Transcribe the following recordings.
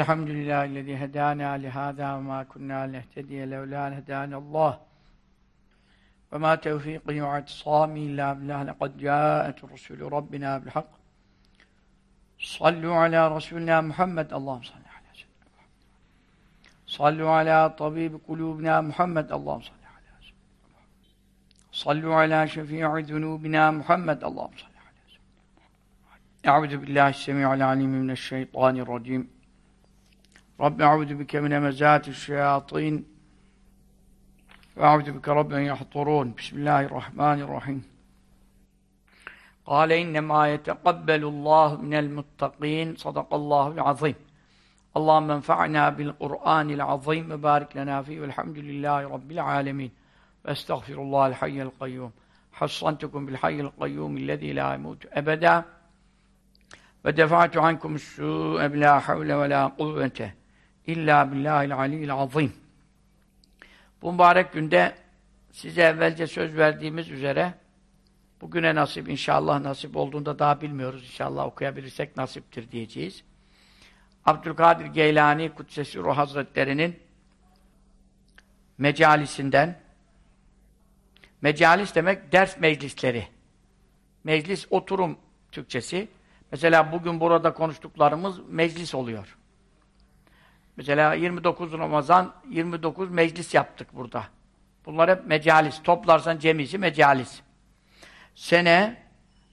الحمد لله الذي هدانا لهذا وما كنا لنهتدي لولا أن هدانا الله. وما توفيقي واعتصامي إلا بالله لقد جاءت رسول ربنا بالحق. صلوا على رسولنا محمد اللهم صل على سيدنا محمد. صلوا على طبيب قلوبنا محمد اللهم صل على سيدنا محمد. صلوا على شفيع ذنوبنا محمد اللهم صل على سيدنا محمد. أعوذ بالله السميع العليم من الشيطان الرجيم. رب أعوذ بك من مزات الشياطين وأعوذ بك رب أن يحضرون. بسم الله الرحمن الرحيم. قال إنما يتقبل الله من المتقين. صدق الله العظيم. اللهم انفعنا بالقرآن العظيم. وبارك لنا فيه. والحمد لله رب العالمين. واستغفر الله الحي القيوم. حصنتكم بالحي القيوم الذي لا يموت أبدا. ودفعت عنكم السوء بلا حول ولا قوة. İlla billahil aliyyil azim. Bu mübarek günde size evvelce söz verdiğimiz üzere bugüne nasip inşallah nasip olduğunda daha bilmiyoruz. İnşallah okuyabilirsek nasiptir diyeceğiz. Abdülkadir Geylani Kudsesi Ruh Hazretleri'nin mecalisinden mecalis demek ders meclisleri. Meclis oturum Türkçesi. Mesela bugün burada konuştuklarımız meclis oluyor. Mesela 29 Ramazan 29 meclis yaptık burada. Bunlar hep mecalis. Toplarsan cemisi mecalis. Sene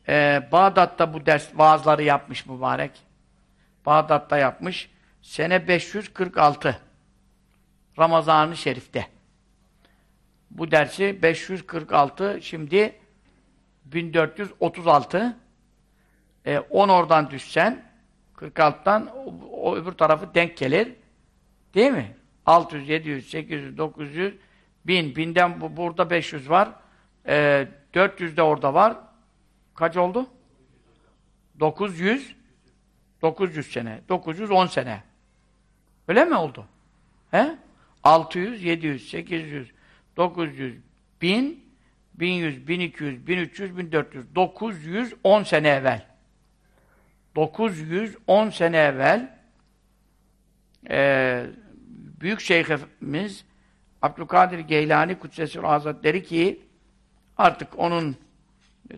e, Bağdat'ta bu ders vaazları yapmış mübarek. Bağdat'ta yapmış. Sene 546 Ramazan-ı Şerif'te. Bu dersi 546 şimdi 1436 e, 10 oradan düşsen 46'dan o, o öbür tarafı denk gelir. Değil mi? 600, 700, 800, 900, 1000. Binden bu, burada 500 var. E, 400 de orada var. Kaç oldu? 900 900 sene. 910 sene. Öyle mi oldu? He? 600, 700, 800, 900, 1000, 1100, 1200, 1300, 1400. 910 sene evvel. 910 sene evvel e, Büyük Şeyhimiz Abdülkadir Geylani Kudsesi Hazretleri ki artık onun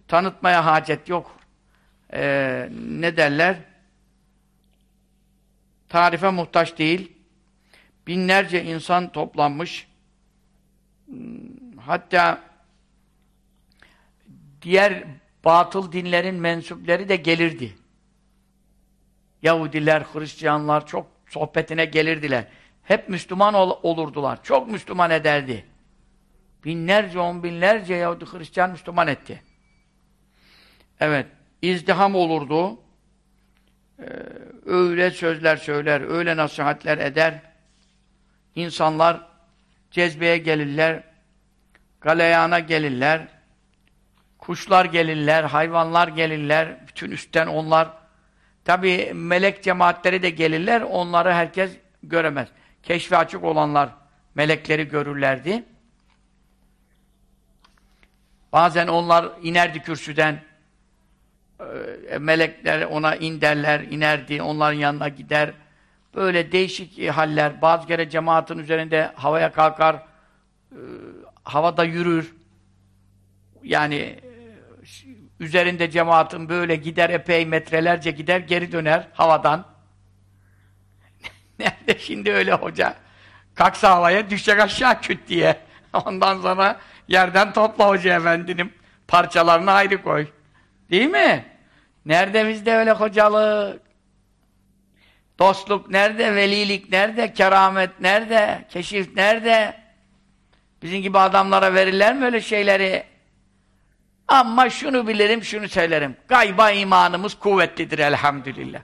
tanıtmaya hacet yok. E, ne derler? Tarife muhtaç değil. Binlerce insan toplanmış. Hatta diğer batıl dinlerin mensupleri de gelirdi. Yahudiler, Hristiyanlar çok sohbetine gelirdiler. Hep Müslüman ol olurdular. Çok Müslüman ederdi. Binlerce, on binlerce Yahudi Hristiyan Müslüman etti. Evet, izdiham olurdu. Ee, öyle sözler söyler, öyle nasihatler eder. İnsanlar cezbeye gelirler, galeyana gelirler, kuşlar gelirler, hayvanlar gelirler, bütün üstten onlar. Tabi melek cemaatleri de gelirler, onları herkes göremez. Keşfi açık olanlar melekleri görürlerdi. Bazen onlar inerdi kürsüden, e, melekler ona in derler, inerdi, onların yanına gider. Böyle değişik haller, bazı kere cemaatin üzerinde havaya kalkar, e, havada yürür. Yani e, üzerinde cemaatin böyle gider, epey metrelerce gider, geri döner havadan. Nerede şimdi öyle hoca? Kalksa havaya düşecek aşağı küt diye. Ondan sonra yerden topla hoca efendinin parçalarını ayrı koy. Değil mi? Nerede bizde öyle hocalık? Dostluk nerede? Velilik nerede? Keramet nerede? Keşif nerede? Bizim gibi adamlara verirler mi öyle şeyleri? Ama şunu bilirim, şunu söylerim. Gayba imanımız kuvvetlidir elhamdülillah.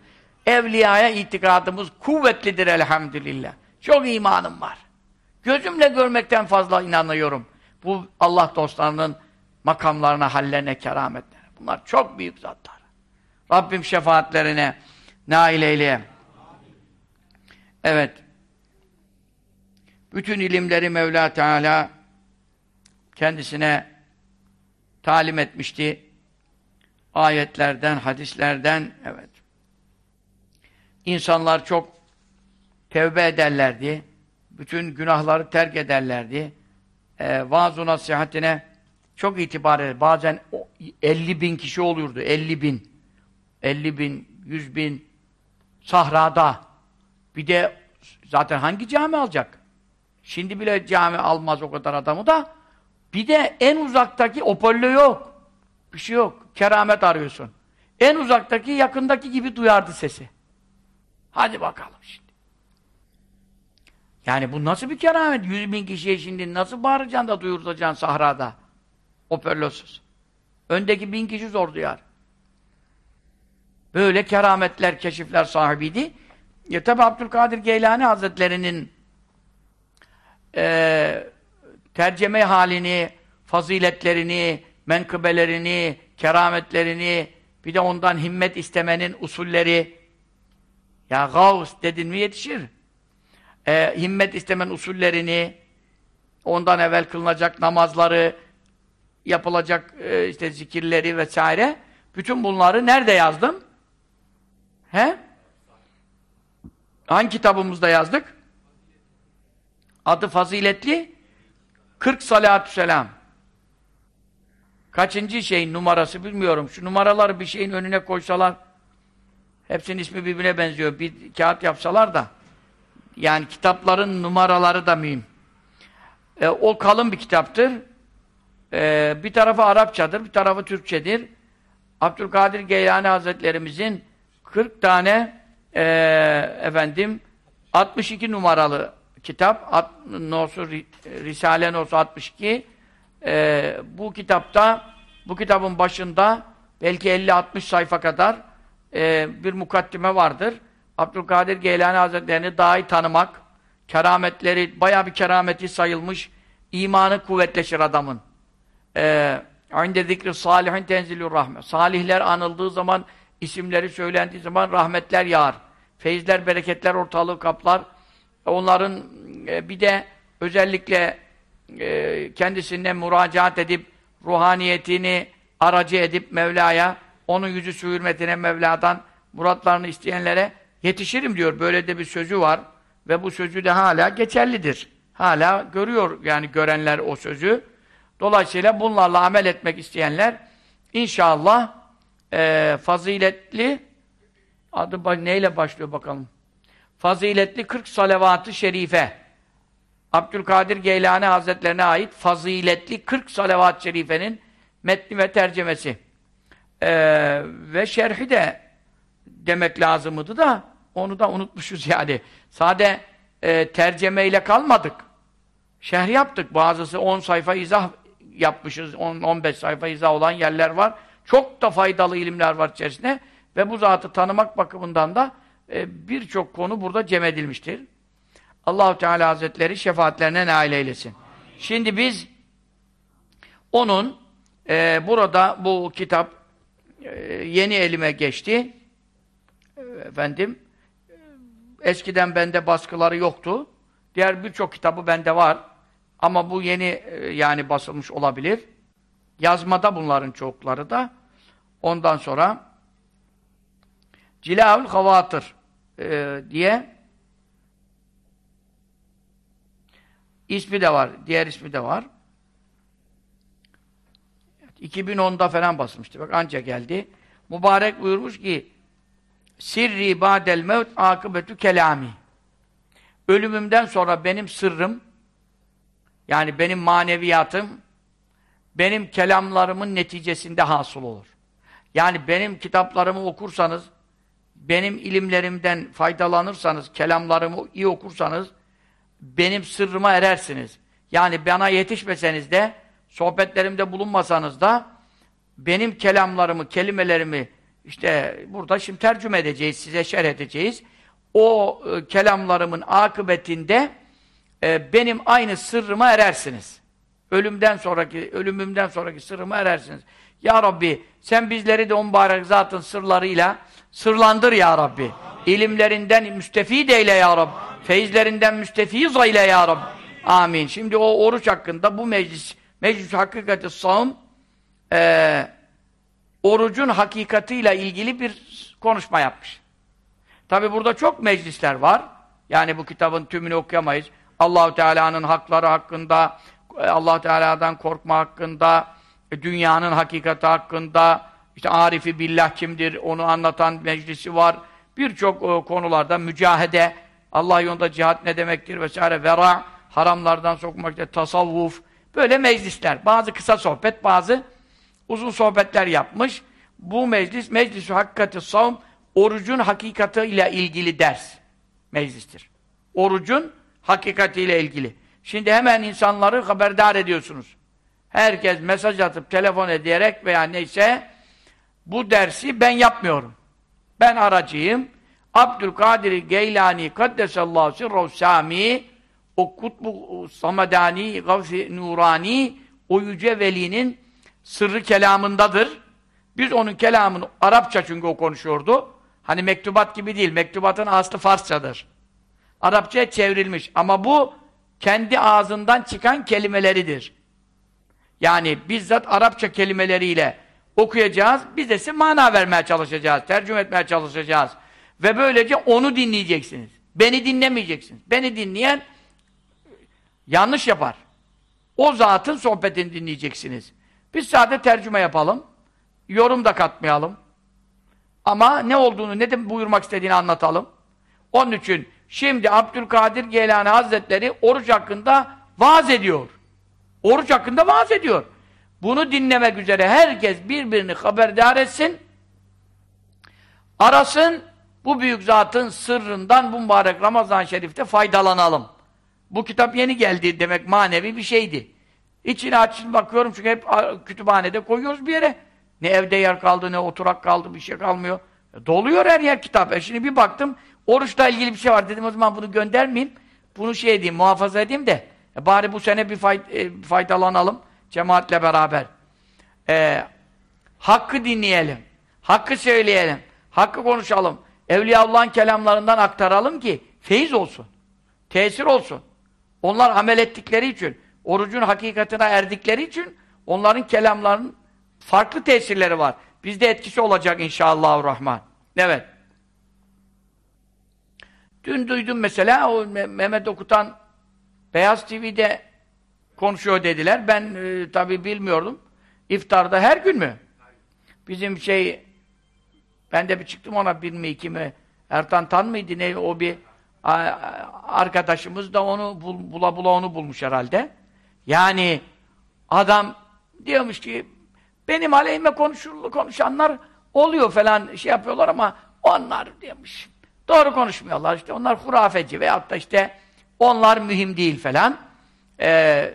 Evliyaya itikadımız kuvvetlidir elhamdülillah. Çok imanım var. Gözümle görmekten fazla inanıyorum. Bu Allah dostlarının makamlarına, hallerine, kerametlerine. Bunlar çok büyük zatlar. Rabbim şefaatlerine nail eyleye. Evet. Bütün ilimleri Mevla Teala kendisine talim etmişti. Ayetlerden, hadislerden, evet. İnsanlar çok tevbe ederlerdi. Bütün günahları terk ederlerdi. E, vaaz-ı nasihatine çok itibar eder. Bazen 50 bin kişi olurdu. 50 bin. 50 bin, 100 bin sahrada. Bir de zaten hangi cami alacak? Şimdi bile cami almaz o kadar adamı da. Bir de en uzaktaki Opollo yok. Bir şey yok. Keramet arıyorsun. En uzaktaki yakındaki gibi duyardı sesi. Hadi bakalım şimdi. Yani bu nasıl bir keramet? Yüz bin kişiye şimdi nasıl bağıracaksın da duyuracaksın sahrada? Hoparlörsüz. Öndeki bin kişi zor duyar. Böyle kerametler, keşifler sahibiydi. Ya tabi Abdülkadir Geylani Hazretleri'nin e, tercüme halini, faziletlerini, menkıbelerini, kerametlerini, bir de ondan himmet istemenin usulleri. Ya Gavs dedin mi yetişir. E, himmet istemen usullerini, ondan evvel kılınacak namazları, yapılacak e, işte zikirleri vesaire. Bütün bunları nerede yazdım? He? Hangi kitabımızda yazdık? Adı faziletli 40 salatü selam. Kaçıncı şeyin numarası bilmiyorum. Şu numaraları bir şeyin önüne koysalar hepsinin ismi birbirine benziyor. Bir kağıt yapsalar da yani kitapların numaraları da mühim. E, o kalın bir kitaptır. E, bir tarafı Arapçadır, bir tarafı Türkçedir. Abdülkadir Geylani Hazretlerimizin 40 tane e, efendim 62 numaralı kitap nosu, Risale nosu 62 e, bu kitapta bu kitabın başında belki 50-60 sayfa kadar e, bir mukaddime vardır. Abdülkadir Geylani Hazretlerini daha iyi tanımak, kerametleri, bayağı bir kerameti sayılmış, imanı kuvvetleşir adamın. Eee İnde zikri salihin tenzilur rahmet. Salihler anıldığı zaman, isimleri söylendiği zaman rahmetler yağar. Feyizler, bereketler ortalığı kaplar. Onların e, bir de özellikle e, kendisine müracaat edip ruhaniyetini aracı edip Mevla'ya onun yüzü su Mevla'dan muratlarını isteyenlere yetişirim diyor. Böyle de bir sözü var ve bu sözü de hala geçerlidir. Hala görüyor yani görenler o sözü. Dolayısıyla bunlarla amel etmek isteyenler inşallah e, faziletli adı neyle başlıyor bakalım. Faziletli 40 salavat-ı şerife Abdülkadir Geylani Hazretlerine ait faziletli 40 salavat-ı şerifenin metni ve tercemesi. E, ve şerhi de demek lazımdı da onu da unutmuşuz yani. Sade e, tercemeyle kalmadık. Şerh yaptık. Bazısı 10 sayfa izah yapmışız. 10-15 sayfa izah olan yerler var. Çok da faydalı ilimler var içerisinde. Ve bu zatı tanımak bakımından da e, birçok konu burada cem edilmiştir. Allahu Teala Hazretleri şefaatlerine nail eylesin. Şimdi biz onun e, burada bu kitap e, yeni elime geçti. E, efendim e, eskiden bende baskıları yoktu. Diğer birçok kitabı bende var. Ama bu yeni e, yani basılmış olabilir. Yazmada bunların çokları da. Ondan sonra Cilaül Havatır e, diye ismi de var. Diğer ismi de var. 2010'da falan basılmıştı. Bak anca geldi. Mübarek buyurmuş ki Sirri ba'del mevt akıbetü kelami. Ölümümden sonra benim sırrım yani benim maneviyatım benim kelamlarımın neticesinde hasıl olur. Yani benim kitaplarımı okursanız, benim ilimlerimden faydalanırsanız, kelamlarımı iyi okursanız, benim sırrıma erersiniz. Yani bana yetişmeseniz de, sohbetlerimde bulunmasanız da, benim kelamlarımı, kelimelerimi, işte burada şimdi tercüme edeceğiz, size şerh edeceğiz. O e, kelamlarımın akıbetinde, e, benim aynı sırrıma erersiniz. Ölümden sonraki, ölümümden sonraki sırrıma erersiniz. Ya Rabbi, sen bizleri de o mübarek zatın sırlarıyla sırlandır ya Rabbi. İlimlerinden müstefid eyle ya Rabbi. Feyizlerinden müstefiz eyle ya Rabbi. Amin. Şimdi o oruç hakkında bu meclis, meclis hakikati sağım, e, orucun hakikatiyle ilgili bir konuşma yapmış. Tabi burada çok meclisler var. Yani bu kitabın tümünü okuyamayız. Allahu Teala'nın hakları hakkında, Allah Teala'dan korkma hakkında, dünyanın hakikati hakkında, işte Arifi Billah kimdir, onu anlatan meclisi var. Birçok e, konularda mücahede, Allah yolunda cihat ne demektir vesaire, vera, haramlardan sokmak, tasavvuf, böyle meclisler. Bazı kısa sohbet, bazı uzun sohbetler yapmış. Bu meclis, meclis hakikati savm, orucun hakikati ile ilgili ders meclistir. Orucun hakikatiyle ilgili. Şimdi hemen insanları haberdar ediyorsunuz. Herkes mesaj atıp telefon ederek veya neyse bu dersi ben yapmıyorum. Ben aracıyım. Abdülkadir Geylani Kaddesallahu sirruhu sami o kutbu samadani gavsi nurani o yüce velinin sırrı kelamındadır. Biz onun kelamını Arapça çünkü o konuşuyordu. Hani mektubat gibi değil. Mektubatın aslı Farsçadır. Arapçaya çevrilmiş. Ama bu kendi ağzından çıkan kelimeleridir. Yani bizzat Arapça kelimeleriyle okuyacağız. Biz de size mana vermeye çalışacağız. Tercüme etmeye çalışacağız. Ve böylece onu dinleyeceksiniz. Beni dinlemeyeceksiniz. Beni dinleyen yanlış yapar. O zatın sohbetini dinleyeceksiniz. Biz sadece tercüme yapalım. Yorum da katmayalım. Ama ne olduğunu, ne de buyurmak istediğini anlatalım. Onun için şimdi Abdülkadir Geylani Hazretleri oruç hakkında vaaz ediyor. Oruç hakkında vaaz ediyor. Bunu dinlemek üzere herkes birbirini haberdar etsin. Arasın, bu büyük zatın sırrından bu mübarek Ramazan-ı Şerif'te faydalanalım. Bu kitap yeni geldi demek manevi bir şeydi. İçine açın bakıyorum çünkü hep kütüphanede koyuyoruz bir yere. Ne evde yer kaldı, ne oturak kaldı, bir şey kalmıyor. E, doluyor her yer kitap. E şimdi bir baktım, oruçla ilgili bir şey var. Dedim o zaman bunu göndermeyeyim. Bunu şey edeyim, muhafaza edeyim de. E, bari bu sene bir e, faydalanalım. Cemaatle beraber. E, hakkı dinleyelim. Hakkı söyleyelim. Hakkı konuşalım. Evliya Allah'ın kelamlarından aktaralım ki feyiz olsun. Tesir olsun. Onlar amel ettikleri için, orucun hakikatine erdikleri için onların kelamlarının farklı tesirleri var. Bizde etkisi olacak inşallah rahman. Evet. Dün duydum mesela o Mehmet Okutan Beyaz TV'de konuşuyor dediler. Ben e, tabi bilmiyordum. İftarda her gün mü? Bizim şey ben de bir çıktım ona bir mi iki mi Ertan Tan mıydı ne o bir arkadaşımız da onu bul, bula bula onu bulmuş herhalde. Yani adam diyormuş ki benim aleyhime konuşur, konuşanlar oluyor falan şey yapıyorlar ama onlar diyormuş. Doğru konuşmuyorlar işte. Onlar hurafeci veyahut da işte onlar mühim değil falan. Ee,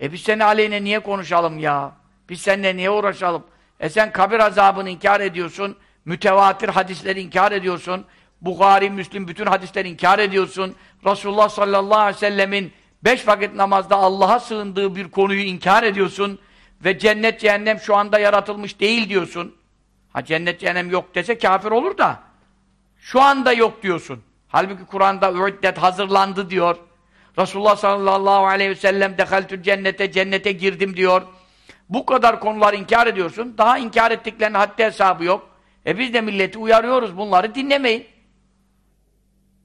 e biz senin aleyhine niye konuşalım ya? Biz seninle niye uğraşalım? E sen kabir azabını inkar ediyorsun. Mütevatir hadisleri inkar ediyorsun. Bukhari, Müslim bütün hadisleri inkar ediyorsun. Resulullah sallallahu aleyhi ve sellemin beş vakit namazda Allah'a sığındığı bir konuyu inkar ediyorsun. Ve cennet cehennem şu anda yaratılmış değil diyorsun. Ha cennet cehennem yok dese kafir olur da. Şu anda yok diyorsun. Halbuki Kur'an'da üiddet hazırlandı diyor. Resulullah sallallahu aleyhi ve sellem dehaltül cennete, cennete girdim diyor. Bu kadar konular inkar ediyorsun. Daha inkar ettiklerinin haddi hesabı yok. E biz de milleti uyarıyoruz. Bunları dinlemeyin.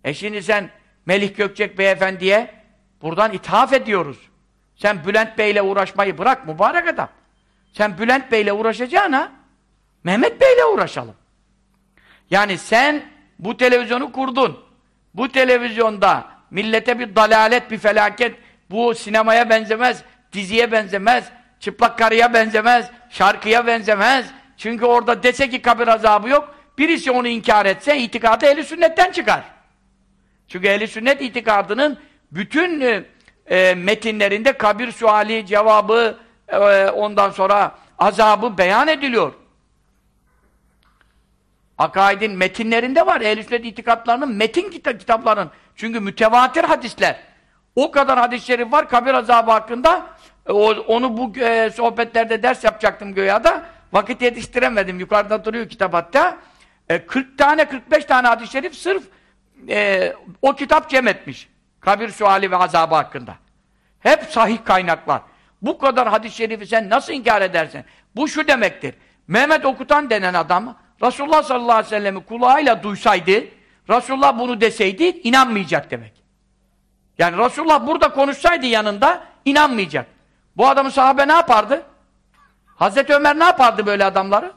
E şimdi sen Melih Gökçek beyefendiye buradan ithaf ediyoruz. Sen Bülent Bey'le uğraşmayı bırak mübarek adam. Sen Bülent Bey'le uğraşacağına Mehmet Bey'le uğraşalım. Yani sen bu televizyonu kurdun. Bu televizyonda millete bir dalalet, bir felaket, bu sinemaya benzemez, diziye benzemez, çıplak karıya benzemez, şarkıya benzemez. Çünkü orada dese ki kabir azabı yok, birisi onu inkar etse itikadı eli sünnetten çıkar. Çünkü ehli sünnet itikadının bütün e, e, metinlerinde kabir suali, cevabı, e, ondan sonra azabı beyan ediliyor. Akaidin metinlerinde var. Ehl-i sünnet itikatlarının metin kita kitaplarının. Çünkü mütevatir hadisler. O kadar hadis-i şerif var kabir azabı hakkında. E, onu bu e, sohbetlerde ders yapacaktım göya da. Vakit yetiştiremedim. Yukarıda duruyor kitap hatta. E, 40 tane 45 tane hadis-i şerif sırf e, o kitap cem etmiş. Kabir suali ve azabı hakkında. Hep sahih kaynaklar. Bu kadar hadis-i şerifi sen nasıl inkar edersin? Bu şu demektir. Mehmet Okutan denen adam Resulullah sallallahu aleyhi ve sellem'i kulağıyla duysaydı Resulullah bunu deseydi inanmayacak demek. Yani Resulullah burada konuşsaydı yanında inanmayacak. Bu adamın sahabe ne yapardı? Hazreti Ömer ne yapardı böyle adamları?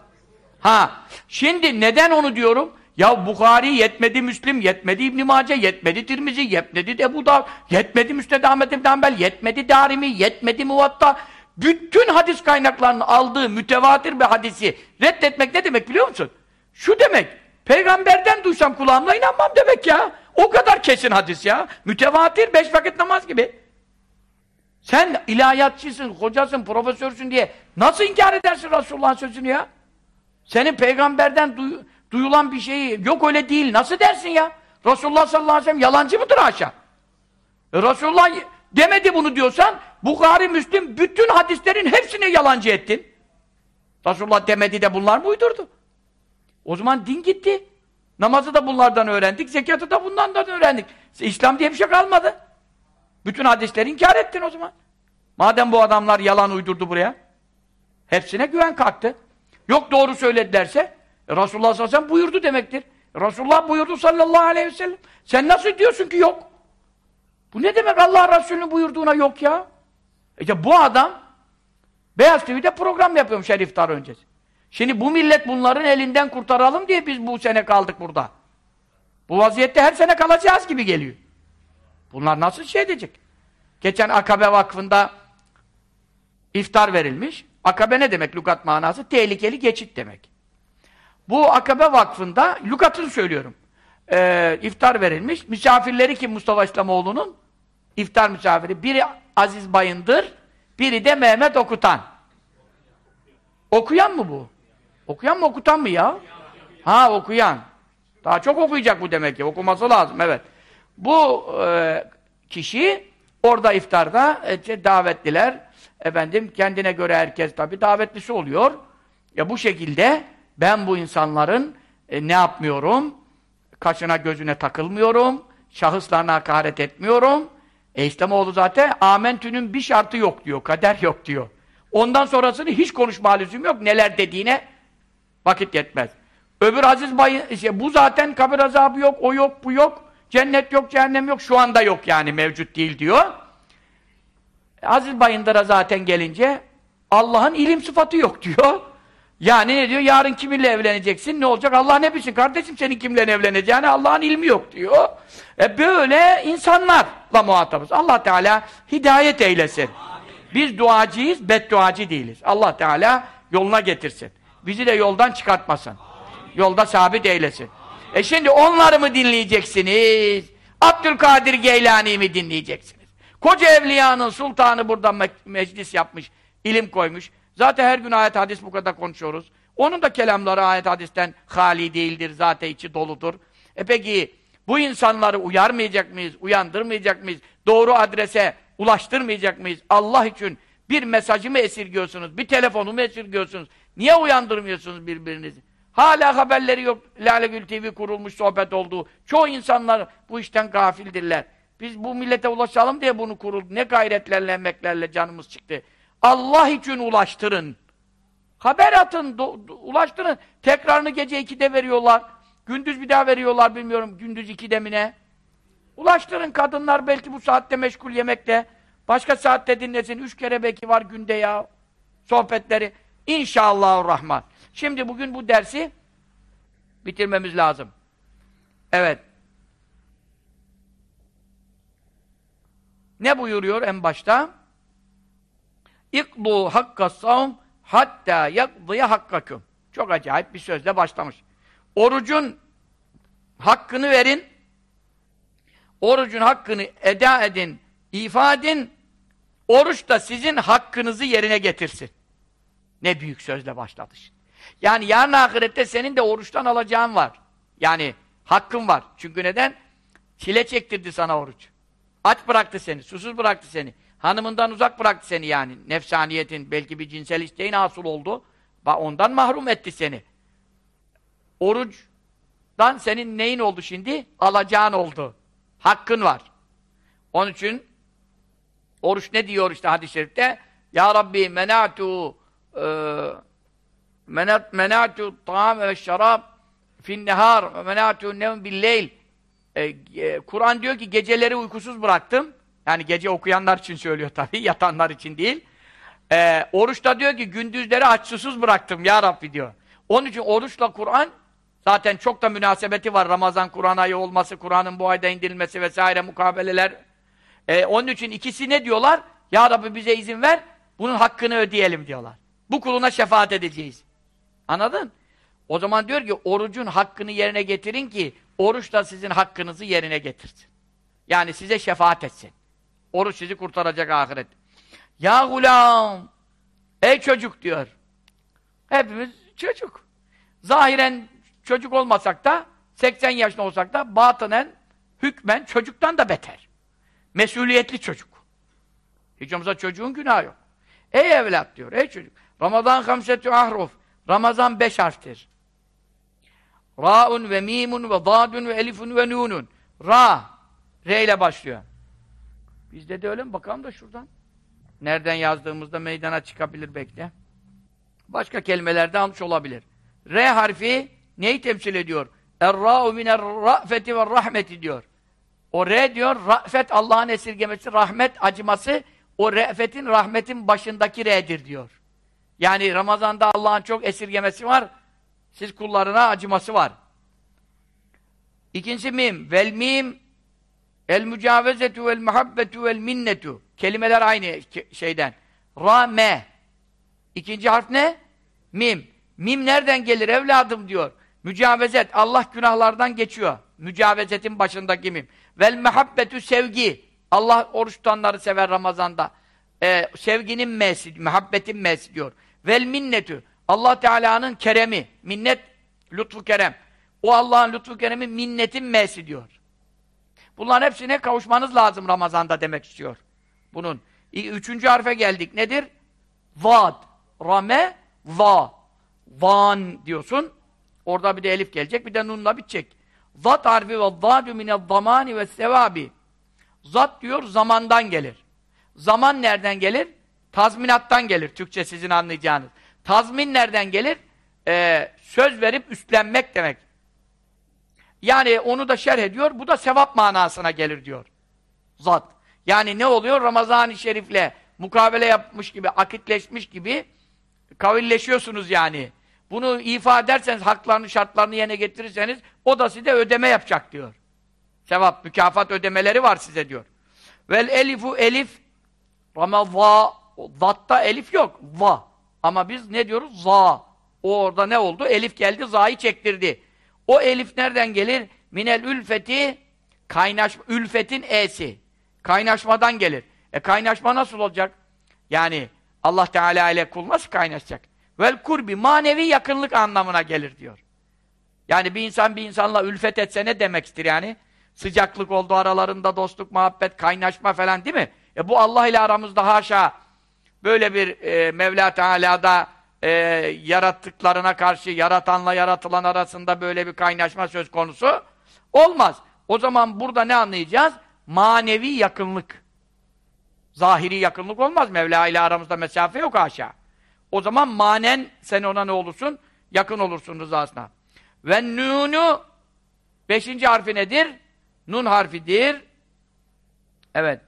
Ha, şimdi neden onu diyorum? Ya Bukhari yetmedi Müslim, yetmedi İbn Mace, yetmedi Tirmizi, yetmedi Ebu Davud, yetmedi Müsned Ahmed İbn Hanbel, yetmedi Darimi, yetmedi Muvatta. Bütün hadis kaynaklarının aldığı mütevatir bir hadisi reddetmek ne demek biliyor musun? Şu demek, peygamberden duysam kulağımla inanmam demek ya. O kadar kesin hadis ya. Mütevatir, beş vakit namaz gibi. Sen ilahiyatçısın, hocasın, profesörsün diye nasıl inkar edersin Resulullah'ın sözünü ya? Senin peygamberden duy duyulan bir şeyi yok öyle değil. Nasıl dersin ya? Resulullah sallallahu aleyhi ve sellem yalancı mıdır haşa? E Resulullah demedi bunu diyorsan Bukhari, Müslim bütün hadislerin hepsini yalancı ettin. Resulullah demedi de bunlar mı uydurdu? O zaman din gitti. Namazı da bunlardan öğrendik, zekatı da bundan öğrendik. İslam diye bir şey kalmadı. Bütün hadisleri inkar ettin o zaman. Madem bu adamlar yalan uydurdu buraya. Hepsine güven kalktı. Yok doğru söyledilerse e, Resulullah sallallahu aleyhi ve sellem buyurdu demektir. Resulullah buyurdu sallallahu aleyhi ve sellem. Sen nasıl diyorsun ki yok? Bu ne demek Allah Resulü'nün buyurduğuna yok ya? E bu adam Beyaz TV'de program yapıyorum şerif iftar öncesi. Şimdi bu millet bunların elinden kurtaralım diye biz bu sene kaldık burada. Bu vaziyette her sene kalacağız gibi geliyor. Bunlar nasıl şey edecek? Geçen Akabe Vakfı'nda iftar verilmiş. Akabe ne demek lügat manası? Tehlikeli geçit demek. Bu Akabe Vakfı'nda, lügatını söylüyorum. Ee, iftar verilmiş. Misafirleri kim Mustafa İslamoğlu'nun? İftar misafiri. Biri Aziz Bayındır, biri de Mehmet Okutan. Okuyan mı bu? Okuyan mı okutan mı ya? Ha okuyan. Daha çok okuyacak bu demek ki. Okuması lazım evet. Bu e, kişi orada iftarda e, davetliler efendim kendine göre herkes tabi davetlisi oluyor. Ya bu şekilde ben bu insanların e, ne yapmıyorum? Kaşına gözüne takılmıyorum. Şahıslarına hakaret etmiyorum. E İslamoğlu zaten amentünün bir şartı yok diyor. Kader yok diyor. Ondan sonrasını hiç konuşma lüzum yok. Neler dediğine vakit yetmez. Öbür Aziz Bay'ın, işte bu zaten kabir azabı yok, o yok, bu yok. Cennet yok, cehennem yok. Şu anda yok yani mevcut değil diyor. Aziz Bayındır'a zaten gelince Allah'ın ilim sıfatı yok diyor. Yani ne diyor? Yarın kiminle evleneceksin? Ne olacak? Allah ne bilsin kardeşim senin kimle evleneceğini Allah'ın ilmi yok diyor. E böyle insanlarla muhatabız. Allah Teala hidayet eylesin. Biz duacıyız, bedduacı değiliz. Allah Teala yoluna getirsin. Bizi de yoldan çıkartmasın. Yolda sabit eylesin. E şimdi onları mı dinleyeceksiniz? Abdülkadir Geylani'yi mi dinleyeceksiniz? Koca evliyanın sultanı burada me meclis yapmış, ilim koymuş. Zaten her gün ayet hadis bu kadar konuşuyoruz. Onun da kelamları ayet hadisten hali değildir, zaten içi doludur. E peki bu insanları uyarmayacak mıyız, uyandırmayacak mıyız? Doğru adrese ulaştırmayacak mıyız? Allah için bir mesajı mı esirgiyorsunuz, bir telefonu mu esirgiyorsunuz? Niye uyandırmıyorsunuz birbirinizi? Hala haberleri yok. Lale Gül TV kurulmuş, sohbet olduğu. Çoğu insanlar bu işten gafildirler. Biz bu millete ulaşalım diye bunu kuruldu. Ne gayretlerle, emeklerle canımız çıktı. Allah için ulaştırın. Haber atın, ulaştırın. Tekrarını gece ikide veriyorlar. Gündüz bir daha veriyorlar bilmiyorum. Gündüz ikide mi ne? Ulaştırın kadınlar belki bu saatte meşgul yemekte. Başka saatte dinlesin. Üç kere belki var günde ya. Sohbetleri. İnşallahurrahman. Şimdi bugün bu dersi bitirmemiz lazım. Evet. Ne buyuruyor en başta? İkdu hakka savm hatta yakdıya hakkaküm. Çok acayip bir sözle başlamış. Orucun hakkını verin, orucun hakkını eda edin, ifa edin, oruç da sizin hakkınızı yerine getirsin. Ne büyük sözle başladı. Yani yarın ahirette senin de oruçtan alacağın var. Yani hakkın var. Çünkü neden? Çile çektirdi sana oruç. Aç bıraktı seni, susuz bıraktı seni. Hanımından uzak bıraktı seni yani. Nefsaniyetin, belki bir cinsel isteğin hasıl oldu. Ondan mahrum etti seni. Oruçtan senin neyin oldu şimdi? Alacağın oldu. Hakkın var. Onun için oruç ne diyor işte hadis-i şerifte? Ya Rabbi menatu e, menatu ta'am ve şarab fin nehar menatu nevm billeyl e, e, Kur'an diyor ki geceleri uykusuz bıraktım. Yani gece okuyanlar için söylüyor tabii, yatanlar için değil. E, oruçta diyor ki gündüzleri aç susuz bıraktım ya Rabbi diyor. Onun için oruçla Kur'an zaten çok da münasebeti var. Ramazan Kur'an ayı olması, Kur'an'ın bu ayda indirilmesi vesaire mukabeleler. E, onun için ikisi ne diyorlar? Ya Rabbi bize izin ver, bunun hakkını ödeyelim diyorlar. Bu kuluna şefaat edeceğiz. Anladın? O zaman diyor ki orucun hakkını yerine getirin ki oruç da sizin hakkınızı yerine getirsin. Yani size şefaat etsin. Oruç sizi kurtaracak ahiret. Ya gulam! Ey çocuk diyor. Hepimiz çocuk. Zahiren çocuk olmasak da 80 yaşında olsak da batınen, hükmen çocuktan da beter. Mesuliyetli çocuk. Hiç olmazsa çocuğun günahı yok. Ey evlat diyor, ey çocuk. Ramazan hamsetü ahruf. Ramazan beş harftir. Ra'un ve mimun ve dadun ve elifun ve nunun. Ra. R ile başlıyor. Bizde de öyle mi? Bakalım da şuradan. Nereden yazdığımızda meydana çıkabilir bekle. Başka kelimelerde almış olabilir. R harfi neyi temsil ediyor? Er-ra'u miner ra'feti ve rahmeti diyor. O R diyor, ra'fet Allah'ın esirgemesi, rahmet acıması, o re'fetin, rahmetin başındaki R'dir diyor. Yani Ramazan'da Allah'ın çok esirgemesi var, siz kullarına acıması var. İkincisi mim, vel mim, el mücavezetu vel muhabbetu vel minnetu. Kelimeler aynı şeyden. Ra, me. İkinci harf ne? Mim. Mim nereden gelir evladım diyor. Mücavezet, Allah günahlardan geçiyor. Mücavezetin başındaki mim. Vel mehabbetü sevgi. Allah oruç tutanları sever Ramazan'da. Ee, sevginin mesi, muhabbetin mesi diyor. Vel minnetü. Allah Teala'nın keremi. Minnet, lütfu kerem. O Allah'ın lütfu keremi minnetin mesi diyor. Bunların hepsine kavuşmanız lazım Ramazan'da demek istiyor. Bunun. Üçüncü harfe geldik. Nedir? Vad. Rame, va. Van diyorsun. Orada bir de elif gelecek, bir de nunla bitecek. Zat harfi ve zâdü minel zamani ve sevabi. Zat diyor zamandan gelir. Zaman nereden gelir? Tazminattan gelir. Türkçe sizin anlayacağınız. Tazmin nereden gelir? Ee, söz verip üstlenmek demek. Yani onu da şerh ediyor. Bu da sevap manasına gelir diyor. Zat. Yani ne oluyor? Ramazan-ı Şerif'le mukabele yapmış gibi, akitleşmiş gibi kavilleşiyorsunuz yani. Bunu ifa ederseniz, haklarını, şartlarını yerine getirirseniz, o da size ödeme yapacak diyor. Sevap, mükafat ödemeleri var size diyor. Vel elifu elif Ramazza Zatta elif yok. Va. Ama biz ne diyoruz? Za. O orada ne oldu? Elif geldi, za'yı çektirdi. O elif nereden gelir? Minel ülfeti kaynaşma, ülfetin e'si. Kaynaşmadan gelir. E kaynaşma nasıl olacak? Yani Allah Teala ile kul nasıl kaynaşacak? Vel kurbi manevi yakınlık anlamına gelir diyor. Yani bir insan bir insanla ülfet etse ne demektir yani? Sıcaklık oldu aralarında, dostluk, muhabbet, kaynaşma falan değil mi? E bu Allah ile aramızda haşa böyle bir e, Mevla Teala'da e, yarattıklarına karşı yaratanla yaratılan arasında böyle bir kaynaşma söz konusu olmaz. O zaman burada ne anlayacağız? Manevi yakınlık. Zahiri yakınlık olmaz. Mevla ile aramızda mesafe yok haşa. O zaman manen sen ona ne olursun? Yakın olursun rızasına. Ve nunu beşinci harfi nedir? Nun harfidir. Evet.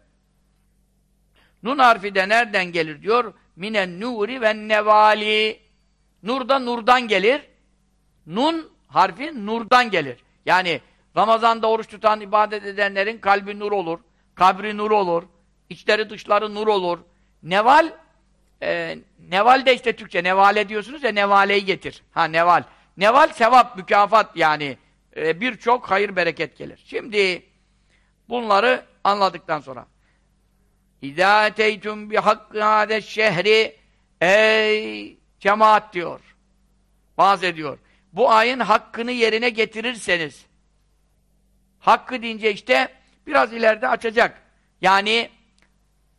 Nun harfi de nereden gelir diyor? Minen nuri ve nevali. Nur da nurdan gelir. Nun harfi nurdan gelir. Yani Ramazan'da oruç tutan, ibadet edenlerin kalbi nur olur. Kabri nur olur. içleri dışları nur olur. Neval e, neval de işte Türkçe. Nevale diyorsunuz ya nevaleyi getir. Ha neval. Neval sevap, mükafat yani. E, Birçok hayır bereket gelir. Şimdi bunları anladıktan sonra Eteytum bi hakkı hâde şehri Ey cemaat diyor. Vaaz ediyor. Bu ayın hakkını yerine getirirseniz hakkı deyince işte biraz ileride açacak. Yani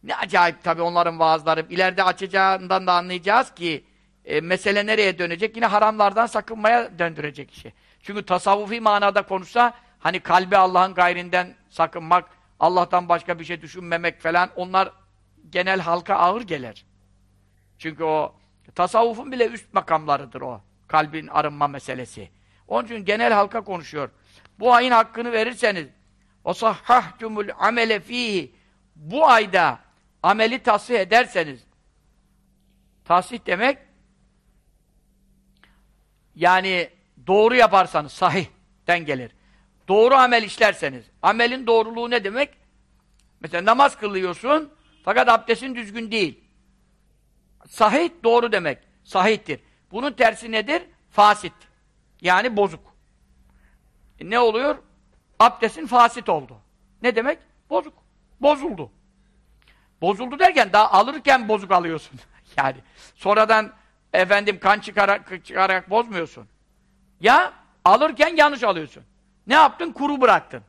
ne acayip tabii onların vaazları. İleride açacağından da anlayacağız ki e, mesele nereye dönecek? Yine haramlardan sakınmaya döndürecek işi. Çünkü tasavvufi manada konuşsa hani kalbi Allah'ın gayrinden sakınmak, Allah'tan başka bir şey düşünmemek falan onlar genel halka ağır gelir. Çünkü o tasavvufun bile üst makamlarıdır o. Kalbin arınma meselesi. Onun için genel halka konuşuyor. Bu ayın hakkını verirseniz o sahhahtumul amele fihi bu ayda ameli tasih ederseniz tasih demek yani doğru yaparsanız sahihten gelir. Doğru amel işlerseniz. Amelin doğruluğu ne demek? Mesela namaz kılıyorsun fakat abdestin düzgün değil. Sahih doğru demek. Sahihtir. Bunun tersi nedir? Fasit. Yani bozuk. E ne oluyor? Abdestin fasit oldu. Ne demek? Bozuk. Bozuldu. Bozuldu derken daha alırken bozuk alıyorsun. yani sonradan efendim kan çıkarak, çıkarak bozmuyorsun. Ya alırken yanlış alıyorsun. Ne yaptın? Kuru bıraktın.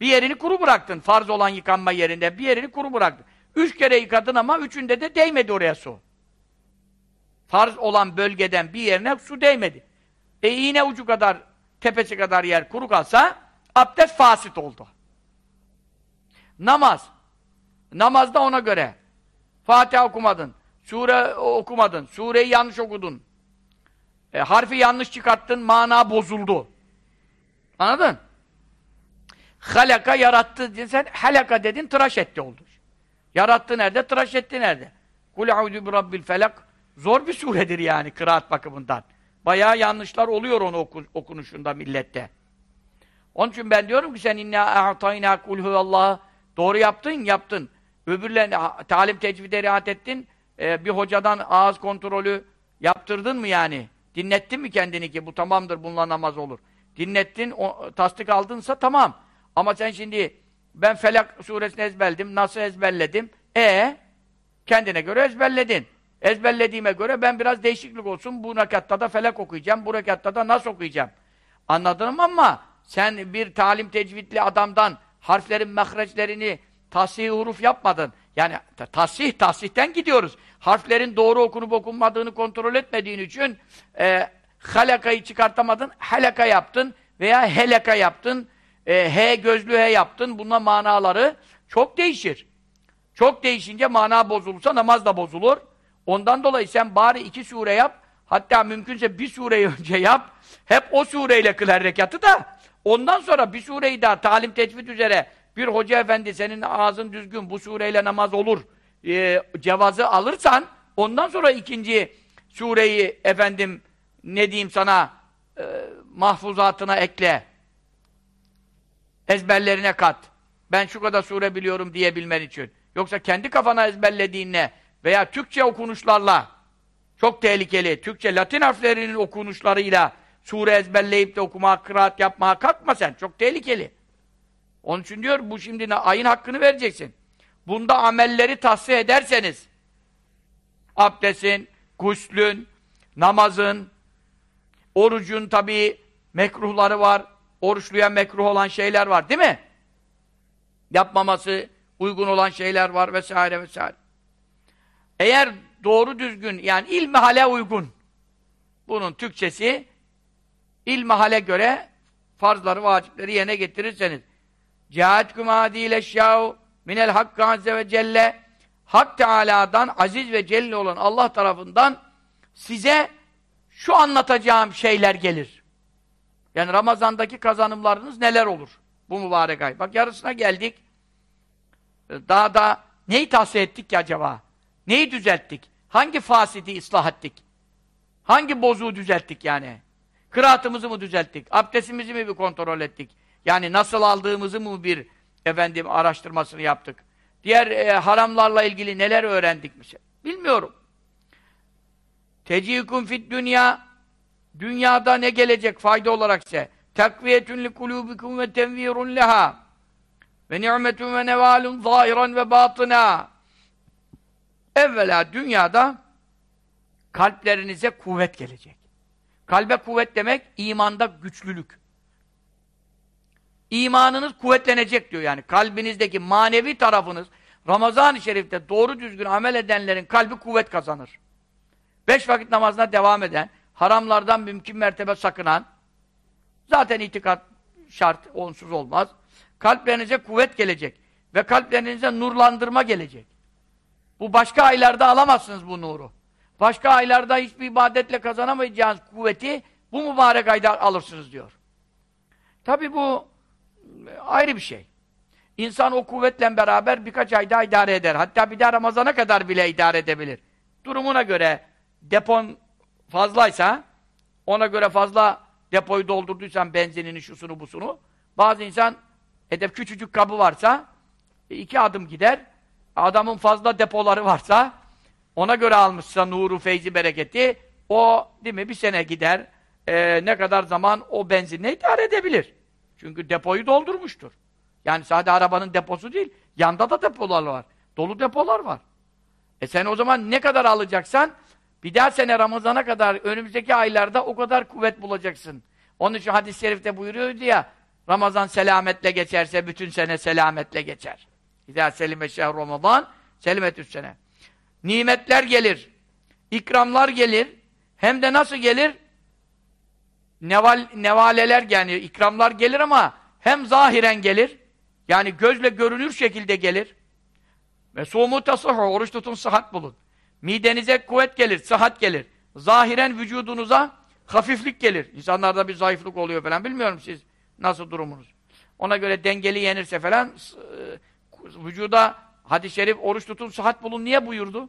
Bir yerini kuru bıraktın. Farz olan yıkanma yerinde bir yerini kuru bıraktın. Üç kere yıkadın ama üçünde de değmedi oraya su. Farz olan bölgeden bir yerine su değmedi. E iğne ucu kadar, tepesi kadar yer kuru kalsa abdest fasit oldu. Namaz. Namazda ona göre. Fatiha okumadın. Sure okumadın. Sureyi yanlış okudun. E, harfi yanlış çıkarttın, mana bozuldu. Anladın? Halaka yarattı. Sen halaka dedin, tıraş etti oldu. Yarattı nerede, tıraş etti nerede? Kul a'udhu bi rabbil felak. Zor bir suredir yani kıraat bakımından. Bayağı yanlışlar oluyor onu oku, okunuşunda millette. Onun için ben diyorum ki sen inna a'tayna kul huvallah doğru yaptın, yaptın. Öbürlerine talim tecvide riayet ettin. Ee, bir hocadan ağız kontrolü yaptırdın mı yani? Dinlettin mi kendini ki bu tamamdır bununla namaz olur. Dinlettin, o, tasdik aldınsa tamam. Ama sen şimdi ben Felak suresini ezberledim, nasıl ezberledim? E kendine göre ezberledin. Ezberlediğime göre ben biraz değişiklik olsun. Bu rekatta da Felak okuyacağım, bu rekatta da nasıl okuyacağım? Anladım ama sen bir talim tecvidli adamdan harflerin mehreçlerini tasih huruf yapmadın. Yani tasih, tasihten gidiyoruz. Harflerin doğru okunup okunmadığını kontrol etmediğin için e, halakayı çıkartamadın, halaka yaptın veya helaka yaptın, e, he gözlü he yaptın. Bununla manaları çok değişir. Çok değişince mana bozulursa namaz da bozulur. Ondan dolayı sen bari iki sure yap, hatta mümkünse bir sureyi önce yap, hep o sureyle kıl rekatı da, ondan sonra bir sureyi daha talim tecvid üzere bir hoca efendi senin ağzın düzgün bu sureyle namaz olur e, cevazı alırsan ondan sonra ikinci sureyi efendim ne diyeyim sana e, mahfuzatına ekle. Ezberlerine kat. Ben şu kadar sure biliyorum diyebilmen için. Yoksa kendi kafana ezberlediğinle veya Türkçe okunuşlarla çok tehlikeli Türkçe Latin harflerinin okunuşlarıyla sure ezberleyip de okuma, kıraat yapmaya kalkma sen. Çok tehlikeli. Onun için diyor bu şimdi ayın hakkını vereceksin. Bunda amelleri tahsis ederseniz abdestin, guslün, namazın, orucun tabii mekruhları var. Oruçluya mekruh olan şeyler var değil mi? Yapmaması uygun olan şeyler var vesaire vesaire. Eğer doğru düzgün yani ilmihale uygun bunun Türkçesi ilmihale göre farzları, vacipleri yerine getirirseniz Cihatkum adil eşyâhu minel hakkı azze ve celle Hak Teâlâ'dan aziz ve celil olan Allah tarafından size şu anlatacağım şeyler gelir. Yani Ramazan'daki kazanımlarınız neler olur? Bu mübarek ay. Bak yarısına geldik. Daha da neyi tahsil ettik ki acaba? Neyi düzelttik? Hangi fasidi ıslah ettik? Hangi bozuğu düzelttik yani? Kıraatımızı mı düzelttik? Abdestimizi mi bir kontrol ettik? Yani nasıl aldığımızı mı bir efendim araştırmasını yaptık? Diğer e, haramlarla ilgili neler öğrendik mi? Bilmiyorum. Tecikum fit dünya dünyada ne gelecek fayda olarak ise takviyetun li kulubikum ve tenvirun leha ve ni'metun ve nevalun zahiran ve batına evvela dünyada kalplerinize kuvvet gelecek. Kalbe kuvvet demek imanda güçlülük. İmanınız kuvvetlenecek diyor yani. Kalbinizdeki manevi tarafınız Ramazan-ı Şerif'te doğru düzgün amel edenlerin kalbi kuvvet kazanır. Beş vakit namazına devam eden, haramlardan mümkün mertebe sakınan, zaten itikat şart, onsuz olmaz. Kalplerinize kuvvet gelecek ve kalplerinize nurlandırma gelecek. Bu başka aylarda alamazsınız bu nuru. Başka aylarda hiçbir ibadetle kazanamayacağınız kuvveti bu mübarek ayda alırsınız diyor. Tabi bu ayrı bir şey. İnsan o kuvvetle beraber birkaç ay daha idare eder. Hatta bir daha Ramazan'a kadar bile idare edebilir. Durumuna göre depon fazlaysa, ona göre fazla depoyu doldurduysan benzinini, şusunu, busunu, bazı insan hedef küçücük kabı varsa iki adım gider. Adamın fazla depoları varsa ona göre almışsa nuru, feyzi, bereketi o değil mi bir sene gider. Ee, ne kadar zaman o benzinle idare edebilir. Çünkü depoyu doldurmuştur. Yani sadece arabanın deposu değil, yanda da depolar var. Dolu depolar var. E sen o zaman ne kadar alacaksan bir daha sene Ramazan'a kadar önümüzdeki aylarda o kadar kuvvet bulacaksın. Onun için hadis-i şerifte buyuruyordu ya Ramazan selametle geçerse bütün sene selametle geçer. İzâ selime şehr Ramazan selimetüs sene. Nimetler gelir. ikramlar gelir. Hem de nasıl gelir? Neval, nevaleler yani ikramlar gelir ama hem zahiren gelir. Yani gözle görünür şekilde gelir. Ve soğumu tasahhu, oruç tutun sıhhat bulun. Midenize kuvvet gelir, sıhhat gelir. Zahiren vücudunuza hafiflik gelir. İnsanlarda bir zayıflık oluyor falan. Bilmiyorum siz nasıl durumunuz. Ona göre dengeli yenirse falan e, vücuda hadis-i şerif oruç tutun sıhhat bulun niye buyurdu?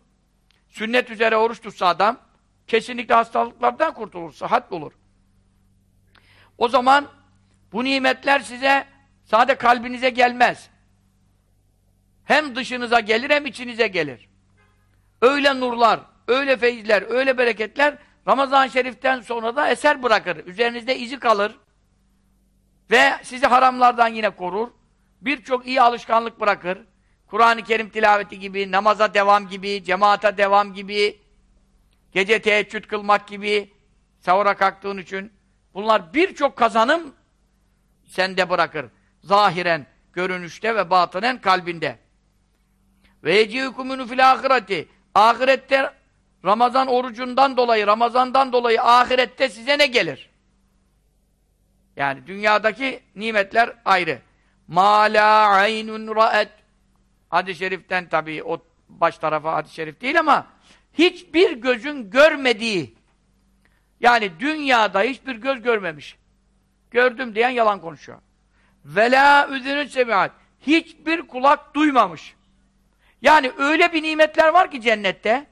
Sünnet üzere oruç tutsa adam kesinlikle hastalıklardan kurtulur, sıhhat bulur. O zaman bu nimetler size sade kalbinize gelmez. Hem dışınıza gelir hem içinize gelir. Öyle nurlar, öyle feyizler, öyle bereketler Ramazan-ı Şerif'ten sonra da eser bırakır. Üzerinizde izi kalır. Ve sizi haramlardan yine korur. Birçok iyi alışkanlık bırakır. Kur'an-ı Kerim tilaveti gibi, namaza devam gibi, cemaata devam gibi, gece teheccüd kılmak gibi, sahura kalktığın için. Bunlar birçok kazanım sende bırakır. Zahiren, görünüşte ve batınen kalbinde. Ve yecihukumunu fil ahireti. Ahirette Ramazan orucundan dolayı, Ramazandan dolayı ahirette size ne gelir? Yani dünyadaki nimetler ayrı. Ma la aynun ra'et. Hadis-i şeriften tabii o baş tarafa hadis-i şerif değil ama hiçbir gözün görmediği yani dünyada hiçbir göz görmemiş. Gördüm diyen yalan konuşuyor. Vela üzünü semiat. Hiçbir kulak duymamış. Yani öyle bir nimetler var ki cennette,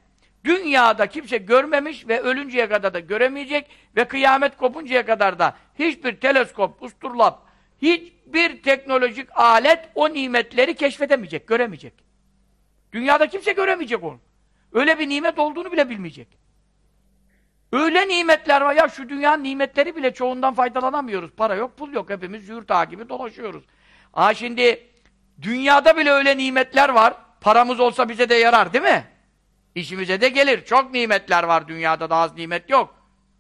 dünyada kimse görmemiş ve ölünceye kadar da göremeyecek ve kıyamet kopuncaya kadar da hiçbir teleskop, usturlap, hiçbir teknolojik alet o nimetleri keşfedemeyecek, göremeyecek. Dünyada kimse göremeyecek onu. Öyle bir nimet olduğunu bile bilmeyecek. Öyle nimetler var ya şu dünyanın nimetleri bile çoğundan faydalanamıyoruz. Para yok, pul yok. Hepimiz yurt ağa gibi dolaşıyoruz. Aa şimdi dünyada bile öyle nimetler var. Paramız olsa bize de yarar değil mi? İşimize de gelir. Çok nimetler var dünyada da az nimet yok.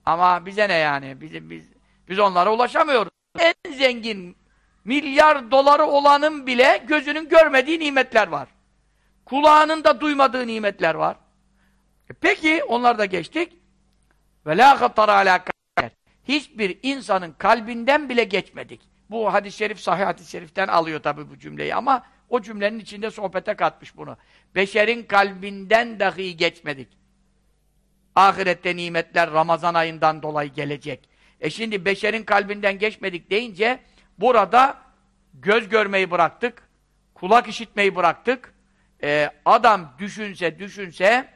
Ama bize ne yani? Biz, biz, biz onlara ulaşamıyoruz. En zengin milyar doları olanın bile gözünün görmediği nimetler var. Kulağının da duymadığı nimetler var. E peki onlar da geçtik. Ve la hatara ala Hiçbir insanın kalbinden bile geçmedik. Bu hadis-i şerif sahih hadis-i şeriften alıyor tabi bu cümleyi ama o cümlenin içinde sohbete katmış bunu. Beşerin kalbinden dahi geçmedik. Ahirette nimetler Ramazan ayından dolayı gelecek. E şimdi beşerin kalbinden geçmedik deyince burada göz görmeyi bıraktık, kulak işitmeyi bıraktık. E, adam düşünse düşünse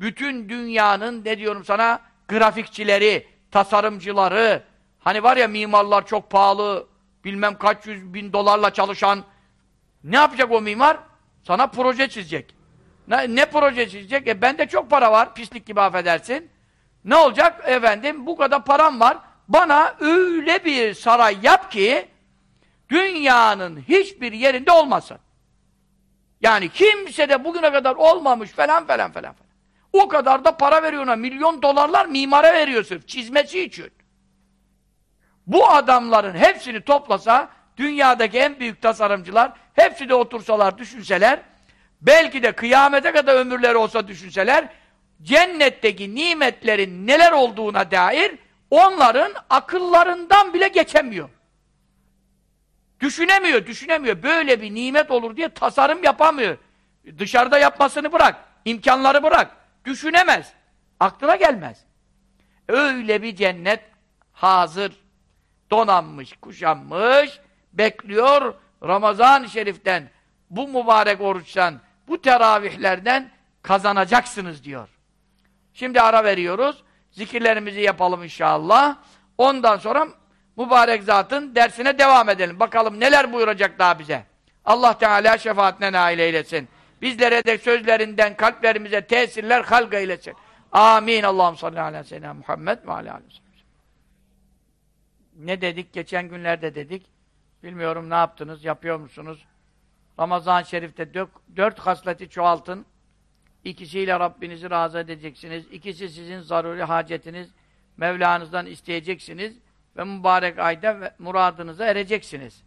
bütün dünyanın ne diyorum sana grafikçileri, tasarımcıları hani var ya mimarlar çok pahalı bilmem kaç yüz bin dolarla çalışan ne yapacak o mimar? Sana proje çizecek. Ne, ne proje çizecek? E bende çok para var, pislik gibi affedersin. Ne olacak? Efendim bu kadar param var. Bana öyle bir saray yap ki dünyanın hiçbir yerinde olmasın. Yani kimse de bugüne kadar olmamış falan falan falan. falan. O kadar da para veriyor ona. Milyon dolarlar mimara veriyor sırf çizmesi için. Bu adamların hepsini toplasa dünyadaki en büyük tasarımcılar hepsi de otursalar, düşünseler belki de kıyamete kadar ömürleri olsa düşünseler cennetteki nimetlerin neler olduğuna dair onların akıllarından bile geçemiyor. Düşünemiyor, düşünemiyor. Böyle bir nimet olur diye tasarım yapamıyor. Dışarıda yapmasını bırak, imkanları bırak. Düşünemez. Aklına gelmez. Öyle bir cennet hazır, donanmış, kuşanmış, bekliyor. Ramazan-ı Şerif'ten, bu mübarek oruçtan, bu teravihlerden kazanacaksınız diyor. Şimdi ara veriyoruz. Zikirlerimizi yapalım inşallah. Ondan sonra mübarek zatın dersine devam edelim. Bakalım neler buyuracak daha bize. Allah Teala şefaatine nail eylesin. Bizlere de sözlerinden kalplerimize tesirler halk eylesin. Amin. Allah'ım salli ala seyyidina Muhammed ve ala Ne dedik? Geçen günlerde dedik. Bilmiyorum ne yaptınız, yapıyor musunuz? Ramazan-ı Şerif'te dört, dört hasleti çoğaltın. İkisiyle Rabbinizi razı edeceksiniz. İkisi sizin zaruri hacetiniz. Mevlanızdan isteyeceksiniz. Ve mübarek ayda muradınıza ereceksiniz.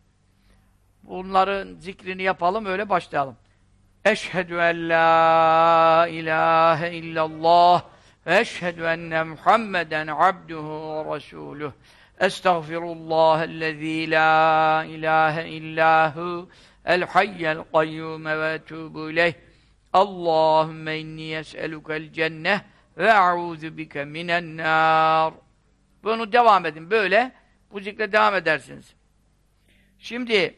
Bunların zikrini yapalım, öyle başlayalım. Eşhedü en la ilahe illallah ve eşhedü enne Muhammeden abduhu ve resuluh. Estağfirullahellezî la ilahe illahu el hayyel kayyume ve etûbü ileyh. Allahümme inni es'elukel cenneh ve a'udhu bike minen nar. Bunu devam edin. Böyle bu zikre devam edersiniz. Şimdi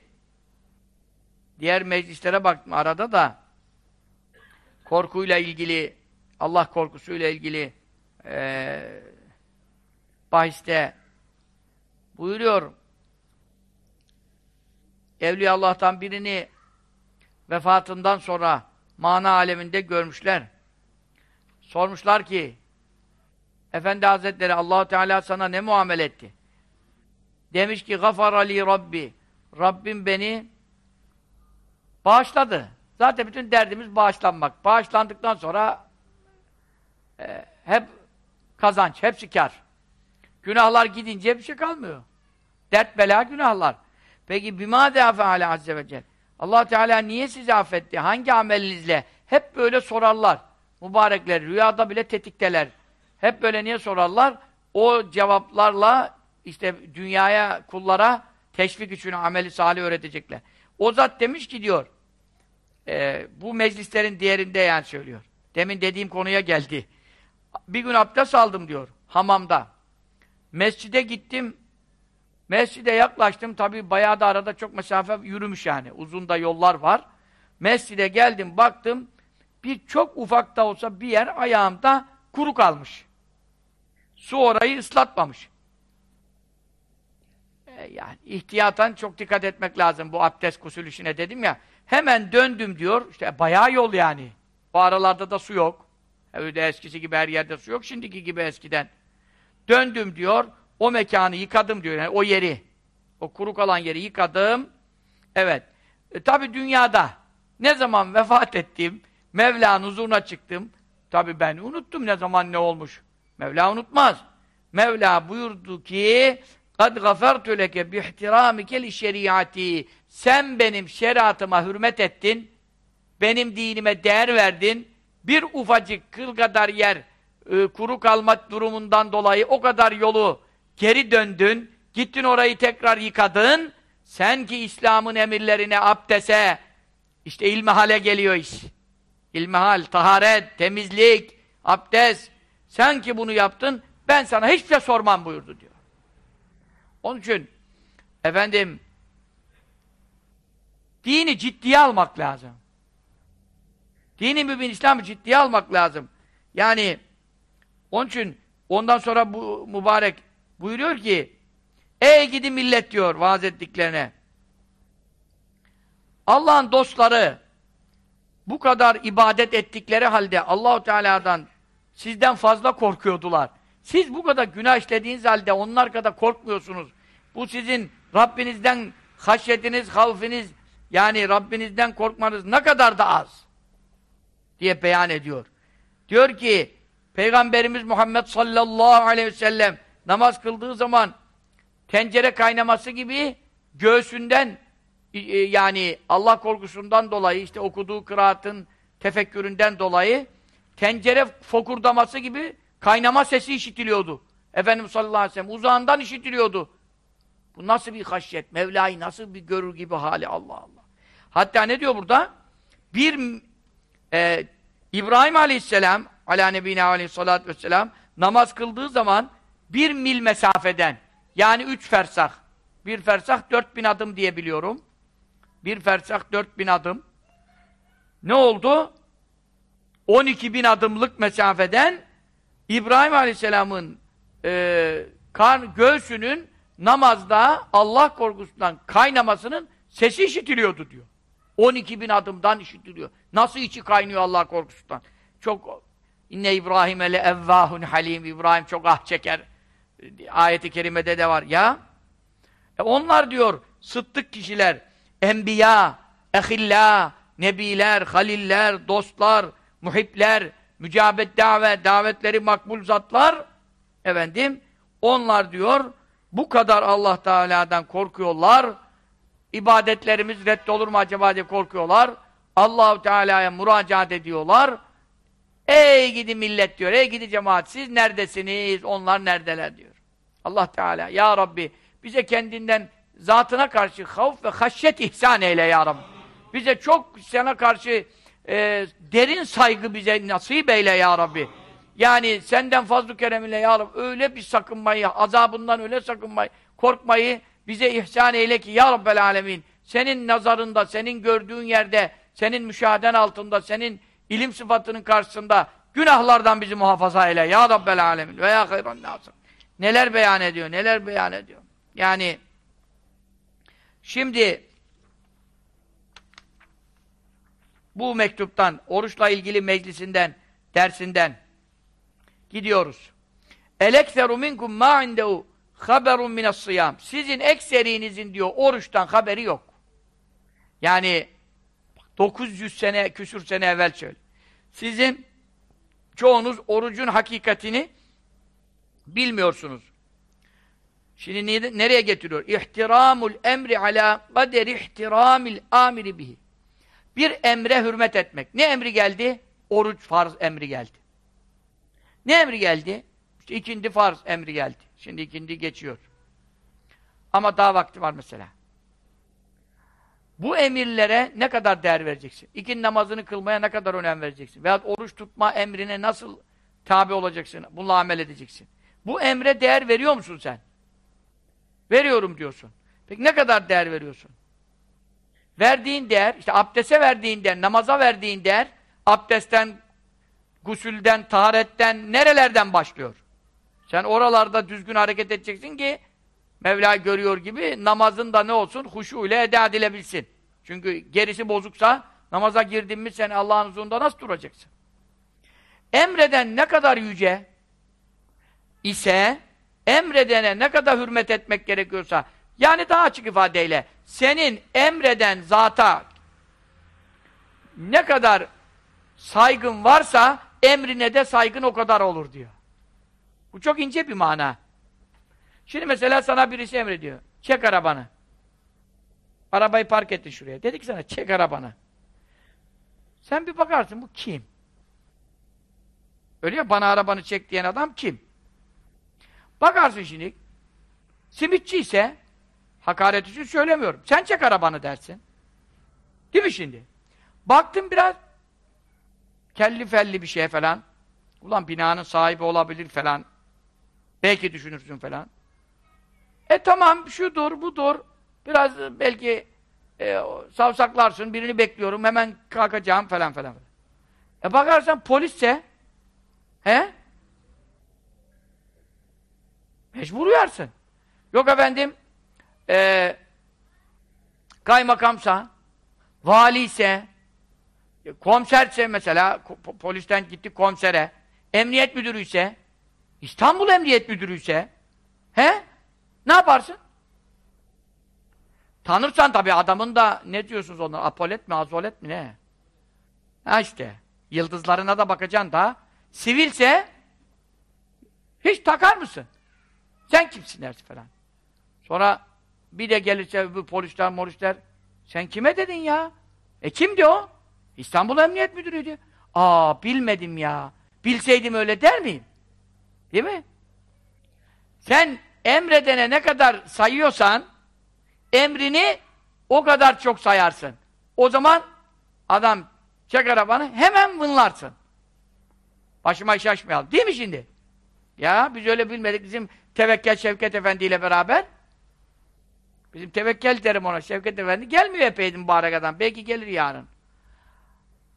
diğer meclislere baktım arada da korkuyla ilgili Allah korkusuyla ilgili e, bahiste buyuruyor Evliya Allah'tan birini vefatından sonra mana aleminde görmüşler. Sormuşlar ki Efendi Hazretleri Allahu Teala sana ne muamele etti? Demiş ki gafar ali Rabbi Rabbim beni bağışladı. Zaten bütün derdimiz bağışlanmak. Bağışlandıktan sonra e, hep kazanç, hepsi kar. Günahlar gidince bir şey kalmıyor. Dert, bela, günahlar. Peki bima deafe ala azze ve celle. allah Teala niye sizi affetti? Hangi amelinizle? Hep böyle sorarlar. Mübarekler, rüyada bile tetikteler. Hep böyle niye sorarlar? O cevaplarla işte dünyaya, kullara teşvik için ameli salih öğretecekler. O zat demiş ki diyor, e, bu meclislerin diğerinde yani söylüyor. Demin dediğim konuya geldi. Bir gün abdest aldım diyor, hamamda. Mescide gittim, mescide yaklaştım, tabi bayağı da arada çok mesafe yürümüş yani, uzun da yollar var. Mescide geldim, baktım, bir çok ufak da olsa bir yer ayağımda kuru kalmış. Su orayı ıslatmamış. E yani ihtiyatan çok dikkat etmek lazım bu abdest kusül dedim ya. Hemen döndüm diyor. İşte bayağı yol yani. Bu aralarda da su yok. Öyle eskisi gibi her yerde su yok. Şimdiki gibi eskiden. Döndüm diyor. O mekanı yıkadım diyor. Yani o yeri. O kuru kalan yeri yıkadım. Evet. E, Tabi dünyada ne zaman vefat ettim, Mevla'nın huzuruna çıktım. Tabi ben unuttum ne zaman ne olmuş. Mevla unutmaz. Mevla buyurdu ki قَدْ غَفَرْتُ لَكَ بِاحْتِرَامِكَ لِشَرِيعَتِي Sen benim şeriatıma hürmet ettin, benim dinime değer verdin, bir ufacık kıl kadar yer e, kuru kalmak durumundan dolayı o kadar yolu geri döndün, gittin orayı tekrar yıkadın, sen ki İslam'ın emirlerine, abdese, işte ilmihale geliyor iş. İlmihal, taharet, temizlik, abdest, sen ki bunu yaptın, ben sana hiçbir şey sormam buyurdu diyor. Onun için efendim dini ciddiye almak lazım. Dini mübin İslam'ı ciddiye almak lazım. Yani onun için ondan sonra bu mübarek buyuruyor ki Ey gidi millet diyor vaaz ettiklerine. Allah'ın dostları bu kadar ibadet ettikleri halde Allahu Teala'dan sizden fazla korkuyordular. Siz bu kadar günah işlediğiniz halde onlar kadar korkmuyorsunuz. Bu sizin Rabbinizden haşyetiniz, havfiniz, yani Rabbinizden korkmanız ne kadar da az diye beyan ediyor. Diyor ki Peygamberimiz Muhammed sallallahu aleyhi ve sellem namaz kıldığı zaman tencere kaynaması gibi göğsünden e, yani Allah korkusundan dolayı işte okuduğu kıraatın tefekküründen dolayı tencere fokurdaması gibi kaynama sesi işitiliyordu. Efendimiz sallallahu aleyhi ve sellem uzağından işitiliyordu. Bu nasıl bir haşyet, Mevla'yı nasıl bir görür gibi hali Allah Allah. Hatta ne diyor burada? Bir e, İbrahim aleyhisselam ala nebine aleyhissalatü vesselam namaz kıldığı zaman bir mil mesafeden yani üç fersah Bir fersah 4000 adım diye biliyorum. Bir fersah 4000 adım. Ne oldu? 12 bin adımlık mesafeden İbrahim Aleyhisselam'ın e, kan göğsünün namazda Allah korkusundan kaynamasının sesi işitiliyordu diyor. 12 bin adımdan işitiliyor. Nasıl içi kaynıyor Allah korkusundan? Çok inne İbrahim ele evvahun halim İbrahim çok ah çeker. Ayeti kerimede de var ya. E onlar diyor sıddık kişiler, enbiya, ehilla, nebiler, haliller, dostlar, muhipler, mücabet davet, davetleri makbul zatlar efendim onlar diyor bu kadar Allah Teala'dan korkuyorlar. İbadetlerimiz reddolur mu acaba diye korkuyorlar. Allahu Teala'ya müracaat ediyorlar. Ey gidi millet diyor. Ey gidi cemaat siz neredesiniz? Onlar neredeler diyor. Allah Teala ya Rabbi bize kendinden zatına karşı havf ve haşyet ihsan eyle ya Rabbi. Bize çok sana karşı e, derin saygı bize nasip eyle ya Rabbi. Yani senden fazl-ı ya Rabbi öyle bir sakınmayı, azabından öyle sakınmayı, korkmayı bize ihsan eyle ki ya Rabbel alemin. Senin nazarında, senin gördüğün yerde, senin müşaheden altında, senin ilim sıfatının karşısında günahlardan bizi muhafaza eyle ya Rabbel alemin. Ve ya hayran nasım. Neler beyan ediyor, neler beyan ediyor. Yani şimdi bu mektuptan, oruçla ilgili meclisinden, dersinden gidiyoruz. Elekseru minkum ma indehu haberun minas sıyam. Sizin ekserinizin diyor oruçtan haberi yok. Yani 900 sene, küsür sene evvel söyle. Sizin çoğunuz orucun hakikatini bilmiyorsunuz. Şimdi nereye getiriyor? İhtiramul emri ala kader ihtiramil amiri bihi. Bir emre hürmet etmek. Ne emri geldi? Oruç farz emri geldi. Ne emri geldi? İşte ikindi farz emri geldi. Şimdi ikindi geçiyor. Ama daha vakti var mesela. Bu emirlere ne kadar değer vereceksin? İkin namazını kılmaya ne kadar önem vereceksin? Veyahut oruç tutma emrine nasıl tabi olacaksın? Bununla amel edeceksin. Bu emre değer veriyor musun sen? Veriyorum diyorsun. Peki ne kadar değer veriyorsun? Verdiğin değer, işte abdeste verdiğin değer, namaza verdiğin değer, abdestten, gusülden, taharetten, nerelerden başlıyor? Sen oralarda düzgün hareket edeceksin ki Mevla görüyor gibi namazın da ne olsun? Huşu ile eda edilebilsin. Çünkü gerisi bozuksa namaza girdin mi sen Allah'ın huzurunda nasıl duracaksın? Emreden ne kadar yüce ise emredene ne kadar hürmet etmek gerekiyorsa yani daha açık ifadeyle senin emreden zata ne kadar saygın varsa emrine de saygın o kadar olur diyor. Bu çok ince bir mana. Şimdi mesela sana birisi emrediyor. Çek arabanı. Arabayı park ettin şuraya. Dedi ki sana çek arabanı. Sen bir bakarsın bu kim? Öyle ya bana arabanı çek diyen adam kim? Bakarsın şimdi. Simitçi ise hakaret için söylemiyorum. Sen çek arabanı dersin. Değil mi şimdi? Baktın biraz kelli felli bir şey falan. Ulan binanın sahibi olabilir falan. Belki düşünürsün falan. E tamam şudur budur. Biraz belki e, savsaklarsın birini bekliyorum hemen kalkacağım falan falan. E bakarsan polisse he? Mecbur uyarsın. Yok efendim e, kaymakamsa valiyse komiserse mesela polisten gitti komisere emniyet müdürü ise İstanbul Emniyet Müdürü ise he? Ne yaparsın? Tanırsan tabii adamın da ne diyorsunuz ona? Apolet mi, azolet mi ne? Ha işte. Yıldızlarına da bakacaksın da. Sivilse hiç takar mısın? Sen kimsin dersin falan. Sonra bir de gelirse bu polisler, morisler sen kime dedin ya? E kimdi o? İstanbul Emniyet Müdürü'ydü. Aa bilmedim ya. Bilseydim öyle der miyim? Değil mi? Sen emredene ne kadar sayıyorsan emrini o kadar çok sayarsın. O zaman adam çek arabanı hemen vınlarsın. Başıma iş açmayalım. Değil mi şimdi? Ya biz öyle bilmedik. Bizim Tevekkel Şevket Efendi ile beraber Bizim tevekkül derim ona. Şevket Efendi gelmiyor epeydi mübarek adam. Belki gelir yarın.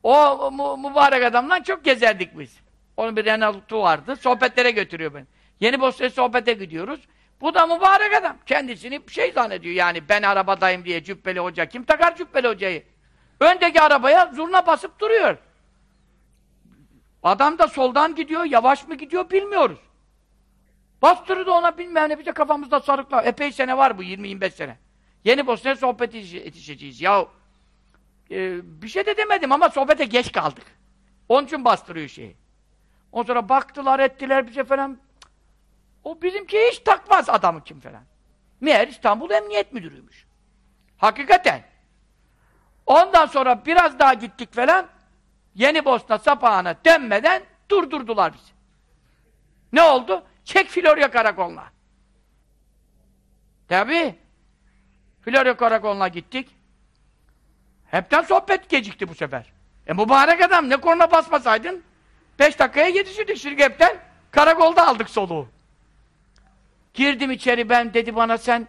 O mu mübarek adamla çok gezerdik biz. Onun bir Renault'u vardı. Sohbetlere götürüyor beni. Yeni Bosna'ya sohbete gidiyoruz. Bu da mübarek adam. Kendisini şey zannediyor yani ben arabadayım diye cübbeli hoca. Kim takar cübbeli hocayı? Öndeki arabaya zurna basıp duruyor. Adam da soldan gidiyor, yavaş mı gidiyor bilmiyoruz. Bastırdı ona bilmem ne, bize kafamızda sarıklar. Epey sene var bu, 20-25 sene. Yeni Bosna'ya sohbet yetişeceğiz. Ya e, bir şey de demedim ama sohbete geç kaldık. Onun için bastırıyor şeyi. Ondan sonra baktılar, ettiler bize falan. O bizimki hiç takmaz adamı kim falan. Meğer İstanbul Emniyet Müdürüymüş. Hakikaten. Ondan sonra biraz daha gittik falan. Yeni Bosna sapağına dönmeden durdurdular bizi. Ne oldu? Çek Florya karakoluna. Tabi. Florya karakoluna gittik. Hepten sohbet gecikti bu sefer. E mübarek adam ne korna basmasaydın beş dakikaya yetişirdik şirketten. Karakolda aldık soluğu. Girdim içeri ben dedi bana sen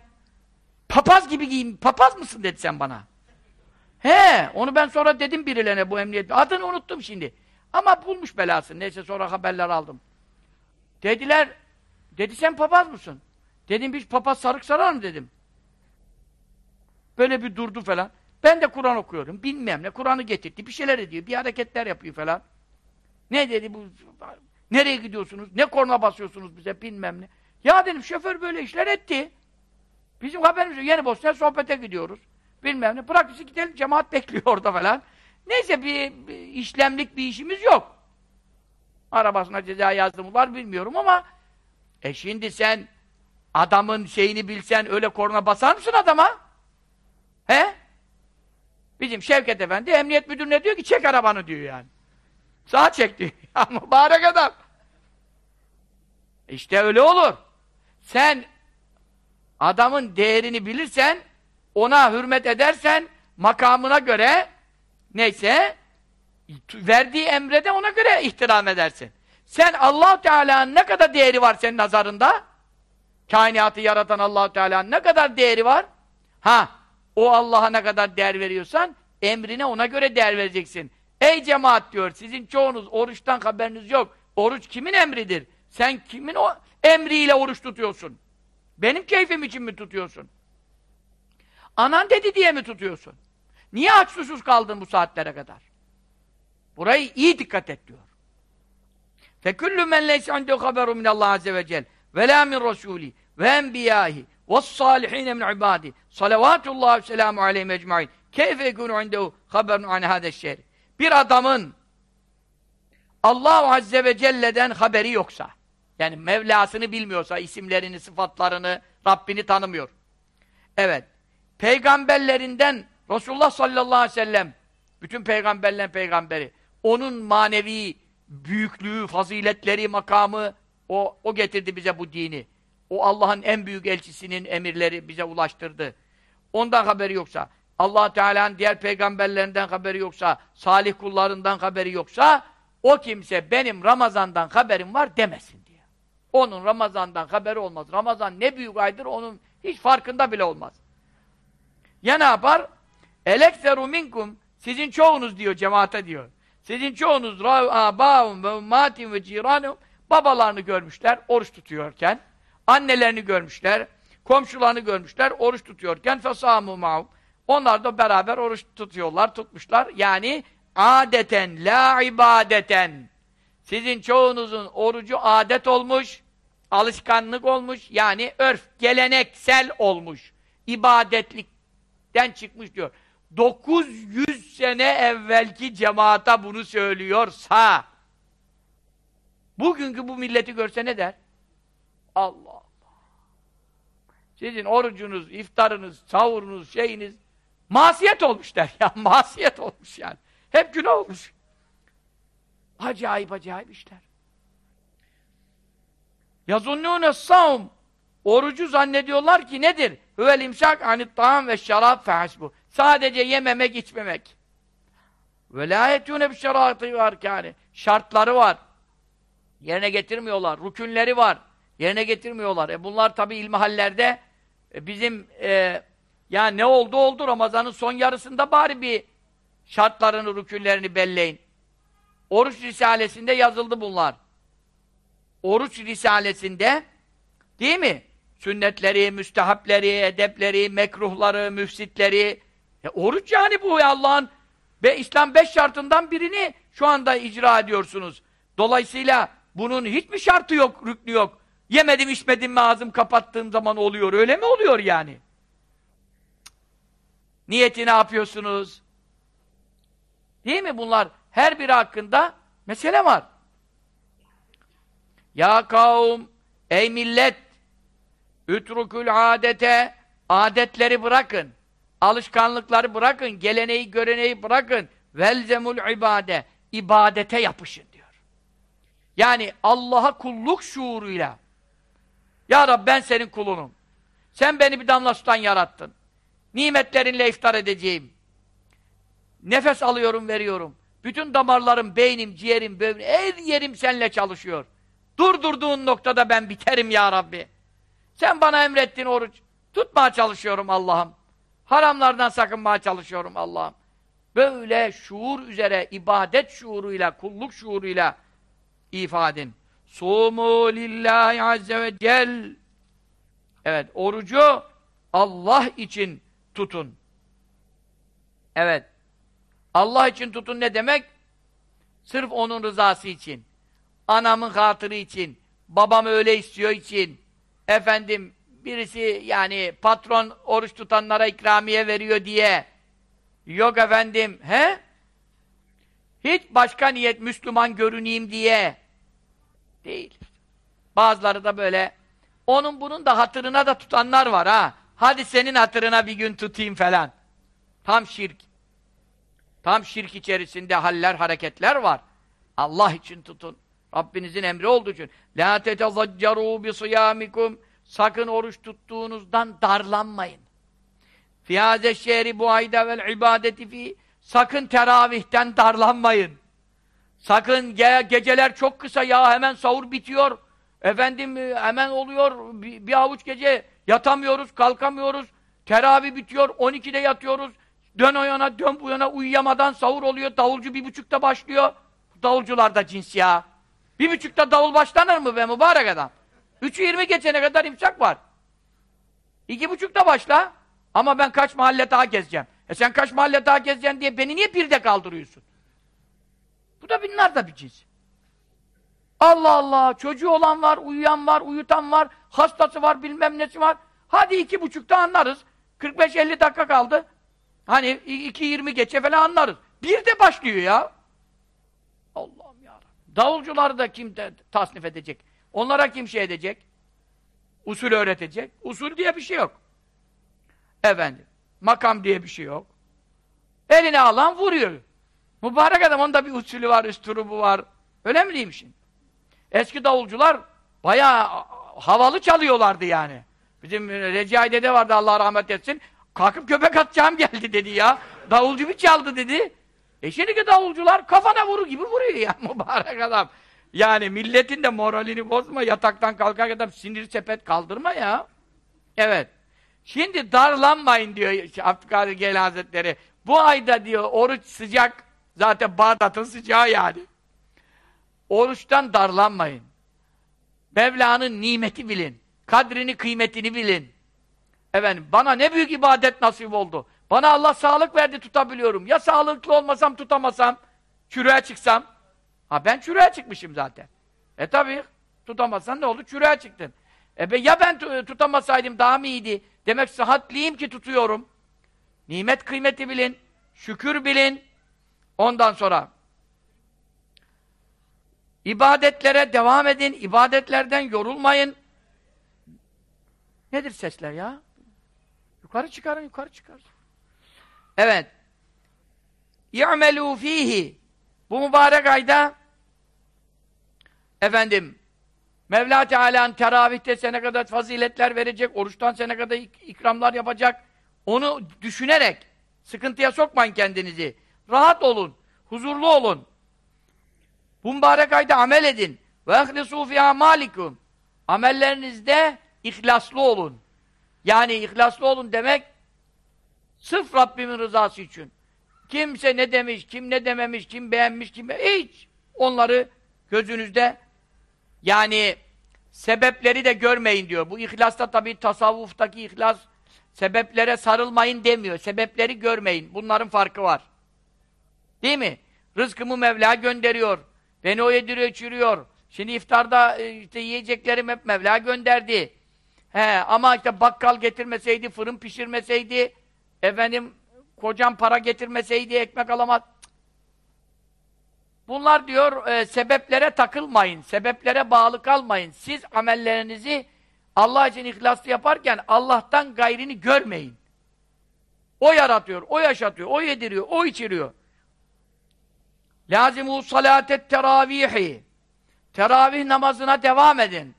papaz gibi giyin, papaz mısın dedi sen bana. He, onu ben sonra dedim birilerine bu emniyet. Adını unuttum şimdi. Ama bulmuş belasını. Neyse sonra haberler aldım. Dediler, dedi sen papaz mısın? Dedim bir papaz sarık sarar mı dedim. Böyle bir durdu falan. Ben de Kur'an okuyorum. Bilmem ne. Kur'an'ı getirdi. Bir şeyler ediyor. Bir hareketler yapıyor falan. Ne dedi bu? Nereye gidiyorsunuz? Ne korna basıyorsunuz bize? Bilmem ne. Ya dedim şoför böyle işler etti. Bizim haberimiz yok. Yeni Bosna'ya sohbete gidiyoruz. Bilmem ne. Bırak bizi gidelim. Cemaat bekliyor orada falan. Neyse bir, bir işlemlik bir işimiz yok. Arabasına ceza yazdılar bilmiyorum ama e şimdi sen adamın şeyini bilsen öyle korna basar mısın adama? He? Bizim Şevket Efendi emniyet müdürüne diyor ki çek arabanı diyor yani. Sağa çek diyor. Ya mübarek adam. İşte öyle olur. Sen adamın değerini bilirsen, ona hürmet edersen, makamına göre neyse verdiği emre de ona göre ihtiram edersin. Sen allah Teala'nın ne kadar değeri var senin nazarında? Kainatı yaratan allah Teala'nın ne kadar değeri var? Ha, o Allah'a ne kadar değer veriyorsan, emrine ona göre değer vereceksin. Ey cemaat diyor, sizin çoğunuz oruçtan haberiniz yok. Oruç kimin emridir? Sen kimin o emriyle oruç tutuyorsun? Benim keyfim için mi tutuyorsun? Anan dedi diye mi tutuyorsun? Niye aç susuz kaldın bu saatlere kadar? Burayı iyi dikkat et diyor. Feküllü men leysi andehu haberu minallah azze ve cel. Ve la min rasûlî ve enbiyâhi ve salihîne min ibâdî salavatullahi ve selâmu aleyhi mecmain. Keyfe yekûnü indehu haberun an hâdeşşehri bir adamın Allah Azze ve Celle'den haberi yoksa, yani Mevlasını bilmiyorsa, isimlerini, sıfatlarını, Rabbini tanımıyor. Evet, peygamberlerinden Resulullah sallallahu aleyhi ve sellem, bütün peygamberlerin peygamberi, onun manevi büyüklüğü, faziletleri, makamı, o, o getirdi bize bu dini. O Allah'ın en büyük elçisinin emirleri bize ulaştırdı. Ondan haberi yoksa, allah Teala'nın diğer peygamberlerinden haberi yoksa, salih kullarından haberi yoksa, o kimse benim Ramazan'dan haberim var demesin diye. Onun Ramazan'dan haberi olmaz. Ramazan ne büyük aydır onun hiç farkında bile olmaz. Ya ne yapar? Elekseru minkum sizin çoğunuz diyor cemaate diyor. Sizin çoğunuz âbâhum ve ummâtim ve ciranum babalarını görmüşler oruç tutuyorken, annelerini görmüşler, komşularını görmüşler oruç tutuyorken fesâmû. Onlar da beraber oruç tutuyorlar, tutmuşlar. Yani adeten, la ibadeten. Sizin çoğunuzun orucu adet olmuş, alışkanlık olmuş, yani örf, geleneksel olmuş. İbadetlikten çıkmış diyor. 900 sene evvelki cemaata bunu söylüyorsa, bugünkü bu milleti görse ne der? Allah Allah. Sizin orucunuz, iftarınız, sahurunuz, şeyiniz masiyet olmuş der ya, masiyet olmuş yani. Hep günah olmuş. Acayip acayip işler. Yazunnûne savm Orucu zannediyorlar ki nedir? Hüvel imsak anit ta'am ve şarab fehasbu. Sadece yememek, içmemek. Ve la yetûne bir şeratı var kâne. Şartları var. Yerine getirmiyorlar. Rükünleri var. Yerine getirmiyorlar. E bunlar tabi ilmihallerde e bizim e, Ya ne oldu oldu Ramazan'ın son yarısında bari bir şartlarını, rükünlerini belleyin. Oruç Risalesi'nde yazıldı bunlar. Oruç Risalesi'nde değil mi? Sünnetleri, müstehapleri, edepleri, mekruhları, müfsitleri. E, oruç yani bu Allah'ın ve İslam beş şartından birini şu anda icra ediyorsunuz. Dolayısıyla bunun hiçbir şartı yok, rüknü yok. Yemedim içmedim mi ağzım kapattığım zaman oluyor. Öyle mi oluyor yani? Niyeti ne yapıyorsunuz? Değil mi bunlar? Her biri hakkında mesele var. Ya kavm, ey millet, ütrukül adete, adetleri bırakın, alışkanlıkları bırakın, geleneği, göreneği bırakın, velzemul ibade, ibadete yapışın diyor. Yani Allah'a kulluk şuuruyla, Ya Rab ben senin kulunum, sen beni bir damla sudan yarattın, nimetlerinle iftar edeceğim, nefes alıyorum, veriyorum, bütün damarlarım, beynim, ciğerim, böbreğim, her yerim seninle çalışıyor. Durdurduğun noktada ben biterim ya Rabbi. Sen bana emrettin oruç. Tutmaya çalışıyorum Allah'ım. Haramlardan sakınmaya çalışıyorum Allah'ım. Böyle şuur üzere, ibadet şuuruyla, kulluk şuuruyla ifadin. Sumu lillahi azze ve cel. Evet, orucu Allah için tutun. Evet. Allah için tutun ne demek? Sırf onun rızası için anamın hatırı için, babam öyle istiyor için, efendim birisi yani patron oruç tutanlara ikramiye veriyor diye, yok efendim, he? Hiç başka niyet Müslüman görüneyim diye değil. Bazıları da böyle, onun bunun da hatırına da tutanlar var ha. Hadi senin hatırına bir gün tutayım falan. Tam şirk. Tam şirk içerisinde haller, hareketler var. Allah için tutun. Rabbinizin emri olduğu için. La tetezaccaru bi siyamikum. Sakın oruç tuttuğunuzdan darlanmayın. Fi hâze şehri bu ayda vel ibadeti fi. Sakın teravihten darlanmayın. Sakın ge geceler çok kısa ya hemen sahur bitiyor. Efendim e, hemen oluyor bir, bir avuç gece yatamıyoruz, kalkamıyoruz. Teravih bitiyor, 12'de yatıyoruz. Dön o yana, dön bu yana uyuyamadan sahur oluyor. Davulcu bir buçukta başlıyor. Davulcular da cins ya. Bir buçukta davul başlanır mı be mübarek adam? Üçü yirmi geçene kadar imsak var. İki buçukta başla. Ama ben kaç mahalle daha gezeceğim. E sen kaç mahalle daha gezeceksin diye beni niye birde kaldırıyorsun? Bu da binler de bir cins. Allah Allah! Çocuğu olan var, uyuyan var, uyutan var, hastası var, bilmem nesi var. Hadi iki buçukta anlarız. 45-50 dakika kaldı. Hani iki yirmi geçe falan anlarız. Bir de başlıyor ya. Allah Davulcuları da kim tasnif edecek? Onlara kim şey edecek? Usul öğretecek. Usul diye bir şey yok. Efendim. Makam diye bir şey yok. Eline alan vuruyor. Mübarek adam onda bir usulü var, üsturubu var. Diyeyim şimdi? Eski davulcular bayağı havalı çalıyorlardı yani. Bizim Recai dede vardı Allah rahmet etsin. Kalkıp köpek atacağım geldi dedi ya. Davulcu bir çaldı dedi. E şimdiki davulcular kafana vuru gibi vuruyor ya mübarek adam. Yani milletin de moralini bozma, yataktan kalkar adam sinir sepet kaldırma ya. Evet. Şimdi darlanmayın diyor Abdülkadir Geyli Hazretleri. Bu ayda diyor oruç sıcak, zaten Bağdat'ın sıcağı yani. Oruçtan darlanmayın. Mevla'nın nimeti bilin. Kadrini, kıymetini bilin. Efendim, bana ne büyük ibadet nasip oldu. Bana Allah sağlık verdi tutabiliyorum. Ya sağlıklı olmasam tutamasam, çürüğe çıksam. Ha ben çürüğe çıkmışım zaten. E tabi tutamazsan ne oldu? Çürüğe çıktın. E be, ya ben tutamasaydım daha mı iyiydi? Demek sıhhatliyim ki tutuyorum. Nimet kıymeti bilin. Şükür bilin. Ondan sonra ibadetlere devam edin. ibadetlerden yorulmayın. Nedir sesler ya? Yukarı çıkarın, yukarı çıkarın. Evet. يَعْمَلُوا fihi. bu mübarek ayda efendim Mevla Teala'nın teravihte sene kadar faziletler verecek, oruçtan sene kadar ikramlar yapacak. Onu düşünerek sıkıntıya sokmayın kendinizi. Rahat olun, huzurlu olun. Bu mübarek ayda amel edin. Ve ehlisû fî amâlikum. Amellerinizde ihlaslı olun. Yani ihlaslı olun demek Sırf Rabbimin rızası için. Kimse ne demiş, kim ne dememiş, kim beğenmiş, kim hiç onları gözünüzde yani sebepleri de görmeyin diyor. Bu ihlasta tabii tasavvuftaki ihlas sebeplere sarılmayın demiyor. Sebepleri görmeyin. Bunların farkı var. Değil mi? Rızkımı Mevla gönderiyor. Beni o yediriyor, çürüyor. Şimdi iftarda e, işte yiyeceklerim hep Mevla gönderdi. He, ama işte bakkal getirmeseydi, fırın pişirmeseydi, efendim kocam para getirmeseydi, ekmek alamaz. Bunlar diyor, e, sebeplere takılmayın, sebeplere bağlı kalmayın. Siz amellerinizi Allah için ihlaslı yaparken Allah'tan gayrini görmeyin. O yaratıyor, o yaşatıyor, o yediriyor, o içiriyor. Lazimu salatet teravihi. Teravih namazına devam edin.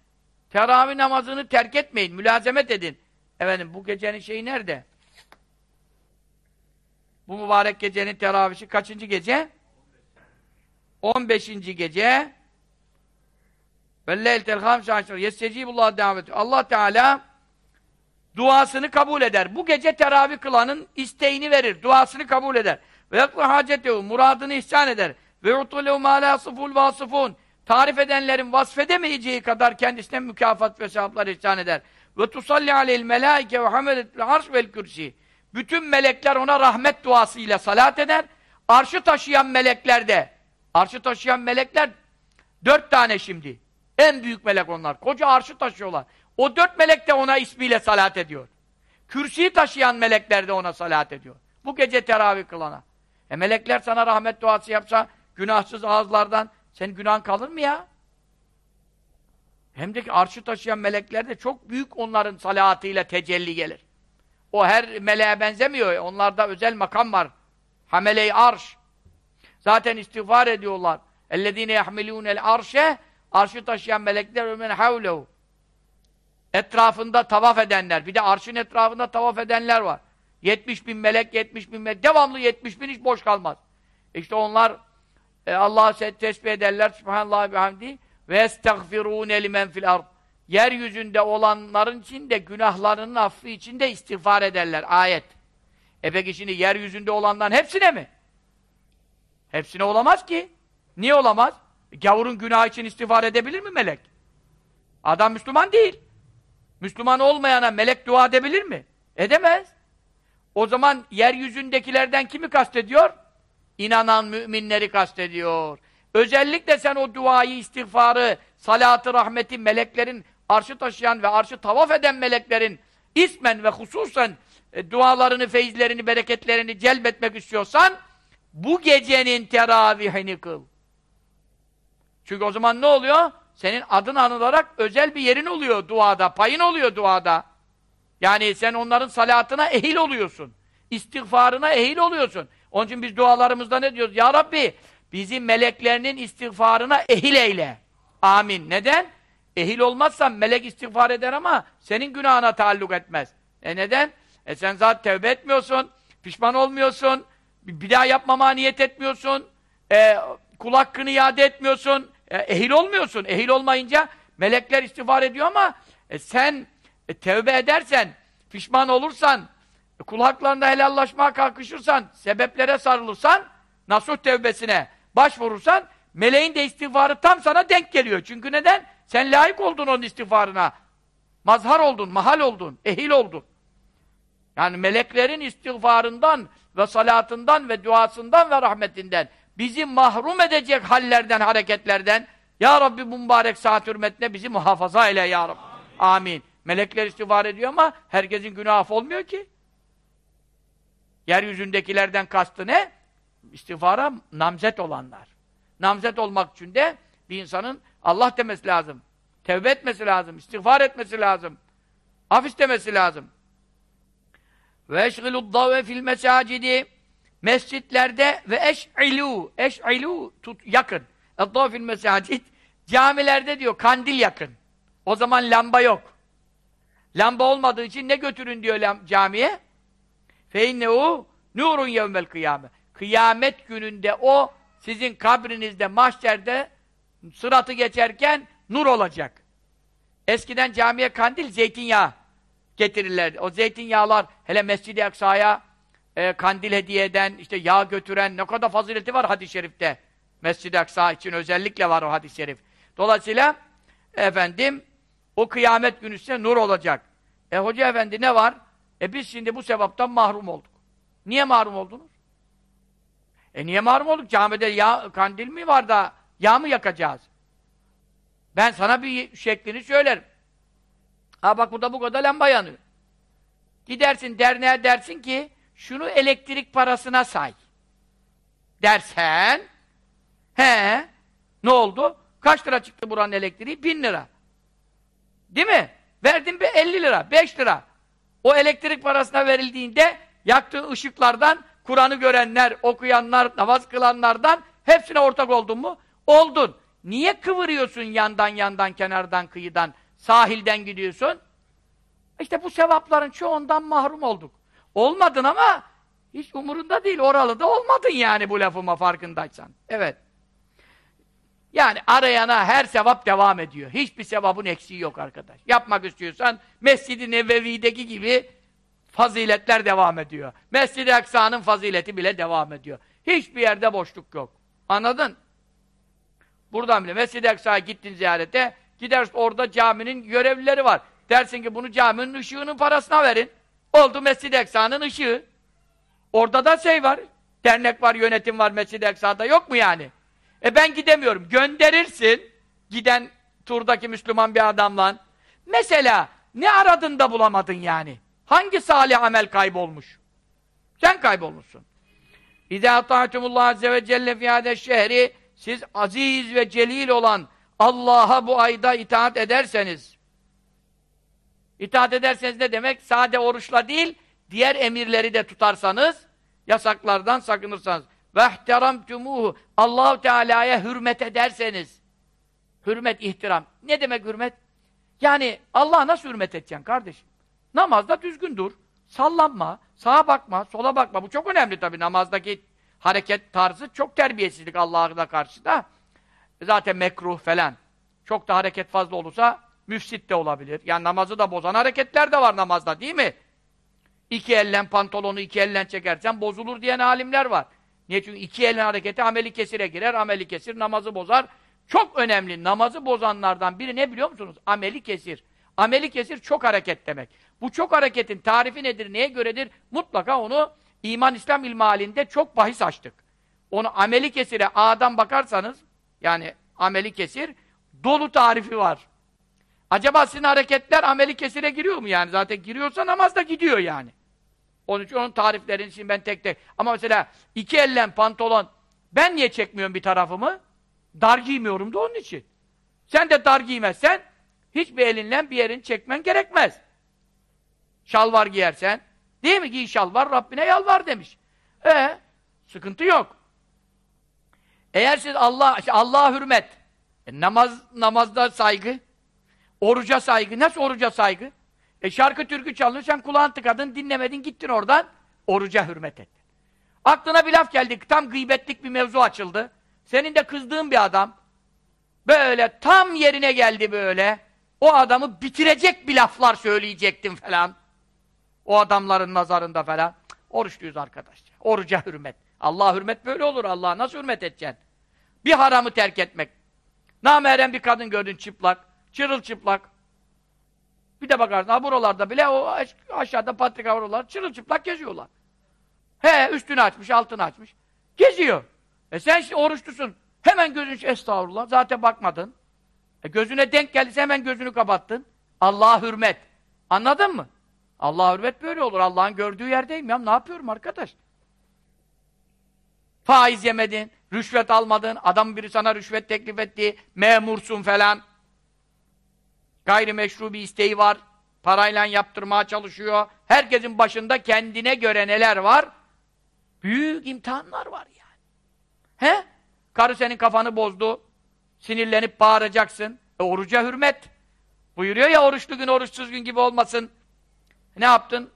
Teravih namazını terk etmeyin, mülazemet edin. Efendim bu gecenin şeyi nerede? Bu mübarek gecenin teravişi kaçıncı gece? 15. gece. Velleyletel hamse aşırı yestecibullah daveti. Allah Teala duasını kabul eder. Bu gece teravih kılanın isteğini verir, duasını kabul eder. Ve yaklı hacetehu, muradını ihsan eder. Ve utulehu ma la sıful vasıfun. Tarif edenlerin vasfedemeyeceği kadar kendisine mükafat ve sevaplar ihsan eder. Ve tusalli aleyhil melaike ve hamedetil arş vel kürsi. Bütün melekler ona rahmet duasıyla salat eder. Arşı taşıyan melekler de. Arşı taşıyan melekler dört tane şimdi. En büyük melek onlar. Koca arşı taşıyorlar. O dört melek de ona ismiyle salat ediyor. Kürsüyü taşıyan melekler de ona salat ediyor. Bu gece teravih kılana. E melekler sana rahmet duası yapsa günahsız ağızlardan senin günahın kalır mı ya? Hem de ki arşı taşıyan melekler de çok büyük onların salatıyla tecelli gelir. O her meleğe benzemiyor. Onlarda özel makam var. Hamele-i arş. Zaten istiğfar ediyorlar. اَلَّذ۪ينَ يَحْمِلُونَ الْعَرْشَ Arşı taşıyan melekler ömen havlehu. Etrafında tavaf edenler. Bir de arşın etrafında tavaf edenler var. 70 bin melek, 70 bin melek. Devamlı 70 bin hiç boş kalmaz. İşte onlar e, Allah'ı tesbih ederler. Subhanallah ve hamdi. Ve estagfirûne limen fil ard. Yeryüzünde olanların için de günahlarının affı için de istiğfar ederler. Ayet. E peki şimdi yeryüzünde olanların hepsine mi? Hepsine olamaz ki. Niye olamaz? Gavurun günah için istiğfar edebilir mi melek? Adam Müslüman değil. Müslüman olmayana melek dua edebilir mi? Edemez. O zaman yeryüzündekilerden kimi kastediyor? İnanan müminleri kastediyor. Özellikle sen o duayı, istiğfarı, salatı, rahmeti, meleklerin, arşı taşıyan ve arşı tavaf eden meleklerin ismen ve hususen e, dualarını, feyizlerini, bereketlerini celbetmek istiyorsan bu gecenin teravihini kıl. Çünkü o zaman ne oluyor? Senin adın anılarak özel bir yerin oluyor duada, payın oluyor duada. Yani sen onların salatına ehil oluyorsun. İstiğfarına ehil oluyorsun. Onun için biz dualarımızda ne diyoruz? Ya Rabbi, bizi meleklerinin istiğfarına ehil eyle. Amin. Neden? Ehil olmazsan melek istiğfar eder ama senin günahına taalluk etmez. E neden? E sen zaten tevbe etmiyorsun, pişman olmuyorsun, bir daha yapmama niyet etmiyorsun, e, kul hakkını iade etmiyorsun, e, ehil olmuyorsun. Ehil olmayınca melekler istiğfar ediyor ama e, sen e, tevbe edersen, pişman olursan, e, kul haklarında helallaşmaya kalkışırsan, sebeplere sarılırsan, nasuh tevbesine başvurursan, meleğin de istiğfarı tam sana denk geliyor. Çünkü neden? Sen layık oldun onun istiğfarına. Mazhar oldun, mahal oldun, ehil oldun. Yani meleklerin istiğfarından ve salatından ve duasından ve rahmetinden bizi mahrum edecek hallerden, hareketlerden Ya Rabbi bu mübarek saat hürmetine bizi muhafaza eyle Ya Rabbi. Amin. Amin. Melekler istiğfar ediyor ama herkesin günahı olmuyor ki. Yeryüzündekilerden kastı ne? İstiğfara namzet olanlar. Namzet olmak için de bir insanın Allah demesi lazım. Tevbe etmesi lazım. istiğfar etmesi lazım. Af istemesi lazım. Ve eşgilud dave fil mesacidi mescitlerde ve eş'ilu eş'ilu tut yakın. Dave fil mesacid camilerde diyor kandil yakın. O zaman lamba yok. Lamba olmadığı için ne götürün diyor camiye? Fe innehu nurun yevmel kıyame. Kıyamet gününde o sizin kabrinizde, mahşerde sıratı geçerken nur olacak. Eskiden camiye kandil zeytinyağı getirirlerdi. O zeytinyağlar hele Mescid-i Aksa'ya e, kandil hediye eden, işte yağ götüren ne kadar fazileti var hadis-i şerifte. Mescid-i Aksa için özellikle var o hadis-i şerif. Dolayısıyla efendim o kıyamet günü size nur olacak. E hoca efendi ne var? E biz şimdi bu sevaptan mahrum olduk. Niye mahrum oldunuz? E niye mahrum olduk? Camide yağ, kandil mi var da yağ mı yakacağız? Ben sana bir şeklini söylerim. Ha bak burada bu kadar lamba yanıyor. Gidersin derneğe dersin ki şunu elektrik parasına say. Dersen he ne oldu? Kaç lira çıktı buranın elektriği? Bin lira. Değil mi? Verdin bir 50 lira, 5 lira. O elektrik parasına verildiğinde yaktığı ışıklardan Kur'an'ı görenler, okuyanlar, namaz kılanlardan hepsine ortak oldun mu? Oldun. Niye kıvırıyorsun yandan yandan, kenardan, kıyıdan, sahilden gidiyorsun? İşte bu sevapların çoğundan mahrum olduk. Olmadın ama hiç umurunda değil. Oralı da olmadın yani bu lafıma farkındaysan. Evet. Yani arayana her sevap devam ediyor. Hiçbir sevabın eksiği yok arkadaş. Yapmak istiyorsan Mescid-i Nebevi'deki gibi faziletler devam ediyor. Mescid-i Aksa'nın fazileti bile devam ediyor. Hiçbir yerde boşluk yok. Anladın? Buradan bile Mescid-i Aksa'ya gittin ziyarete, gidersin orada caminin görevlileri var. Dersin ki bunu caminin ışığının parasına verin. Oldu Mescid-i Aksa'nın ışığı. Orada da şey var, dernek var, yönetim var Mescid-i Aksa'da yok mu yani? E ben gidemiyorum. Gönderirsin, giden turdaki Müslüman bir adamla. Mesela, ne aradın da bulamadın yani? Hangi salih amel kaybolmuş? Sen kaybolmuşsun. İzâ ta'tumullah azze ve celle fiyâde şehri siz aziz ve celil olan Allah'a bu ayda itaat ederseniz itaat ederseniz ne demek? Sade oruçla değil, diğer emirleri de tutarsanız, yasaklardan sakınırsanız ve ihtiramtumuhu Allahu Teala'ya hürmet ederseniz hürmet, ihtiram. Ne demek hürmet? Yani Allah'a nasıl hürmet edeceksin kardeşim? Namazda düzgün dur. Sallanma, sağa bakma, sola bakma. Bu çok önemli tabii namazdaki hareket tarzı çok terbiyesizlik Allah'a karşı da. Zaten mekruh falan. Çok da hareket fazla olursa müfsit de olabilir. Yani namazı da bozan hareketler de var namazda değil mi? İki ellen pantolonu iki ellen çekersen bozulur diyen alimler var. Niye? Çünkü iki elin hareketi ameli kesire girer, ameli kesir, namazı bozar. Çok önemli. Namazı bozanlardan biri ne biliyor musunuz? Ameli kesir. Ameli kesir çok hareket demek. Bu çok hareketin tarifi nedir, neye göredir? Mutlaka onu iman İslam ilmi çok bahis açtık. Onu ameli kesire A'dan bakarsanız, yani ameli kesir, dolu tarifi var. Acaba sizin hareketler ameli kesire giriyor mu yani? Zaten giriyorsa namaz da gidiyor yani. Onun için onun tariflerini şimdi ben tek tek. Ama mesela iki ellen pantolon, ben niye çekmiyorum bir tarafımı? Dar giymiyorum da onun için. Sen de dar giymezsen, hiçbir elinle bir yerini çekmen gerekmez. Şalvar giyersen, değil mi? Giy şalvar, Rabbine yalvar demiş. E sıkıntı yok. Eğer siz Allah, Allah'a hürmet, e, namaz, namazda saygı, oruca saygı, nasıl oruca saygı? E şarkı türkü çalıyor, sen kulağın tıkadın, dinlemedin, gittin oradan, oruca hürmet ettin. Aklına bir laf geldi, tam gıybetlik bir mevzu açıldı. Senin de kızdığın bir adam, böyle tam yerine geldi böyle, o adamı bitirecek bir laflar söyleyecektin falan. O adamların nazarında falan. Oruçluyuz arkadaşlar. Oruca hürmet. Allah hürmet böyle olur. Allah'a nasıl hürmet edeceksin? Bir haramı terk etmek. Namerem bir kadın gördün çıplak, çırılçıplak. Bir de bakarsın ha buralarda bile o aşağıda patrika oralar çırılçıplak geziyorlar. He üstünü açmış, altını açmış. Geziyor. E sen işte oruçlusun. Hemen gözün estağfurullah. Zaten bakmadın. E gözüne denk geldiyse hemen gözünü kapattın. Allah'a hürmet. Anladın mı? Allah'a hürmet böyle olur. Allah'ın gördüğü yerdeyim ya. Ne yapıyorum arkadaş? Faiz yemedin, rüşvet almadın, adam biri sana rüşvet teklif etti, memursun falan. Gayrimeşru bir isteği var. Parayla yaptırmaya çalışıyor. Herkesin başında kendine göre neler var? Büyük imtihanlar var yani. He? Karı senin kafanı bozdu. Sinirlenip bağıracaksın. E, oruca hürmet. Buyuruyor ya oruçlu gün oruçsuz gün gibi olmasın. Ne yaptın?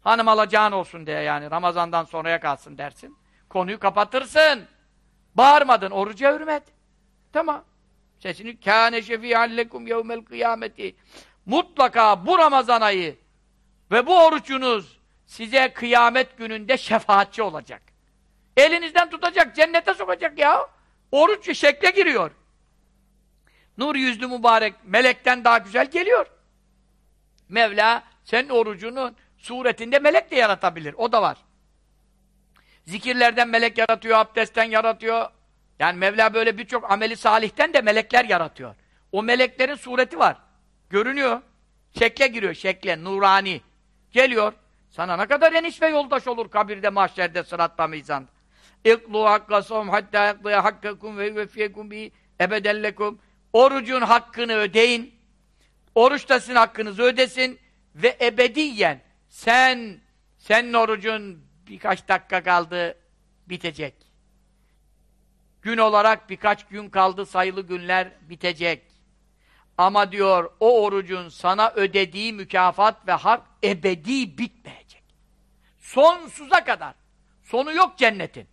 Hanım alacağın olsun diye yani Ramazan'dan sonraya kalsın dersin. Konuyu kapatırsın. Bağırmadın, oruca hürmet. Tamam. Sesini kâne şefî'allekum yevmel kıyameti. Mutlaka bu Ramazan ayı ve bu orucunuz size kıyamet gününde şefaatçi olacak. Elinizden tutacak, cennete sokacak ya. Oruç şekle giriyor. Nur yüzlü mübarek, melekten daha güzel geliyor. Mevla senin orucunun suretinde melek de yaratabilir. O da var. Zikirlerden melek yaratıyor, abdestten yaratıyor. Yani Mevla böyle birçok ameli salihten de melekler yaratıyor. O meleklerin sureti var. Görünüyor. Şekle giriyor, şekle, nurani. Geliyor. Sana ne kadar eniş ve yoldaş olur kabirde, mahşerde, sıratta, mizanda. İklu hakkasum hatta yaklıya hakkakum ve vefiyekum bi ebedellekum. Orucun hakkını ödeyin. Oruç da sizin hakkınızı ödesin ve ebediyen sen senin orucun birkaç dakika kaldı bitecek. Gün olarak birkaç gün kaldı sayılı günler bitecek. Ama diyor o orucun sana ödediği mükafat ve hak ebedi bitmeyecek. Sonsuza kadar. Sonu yok cennetin.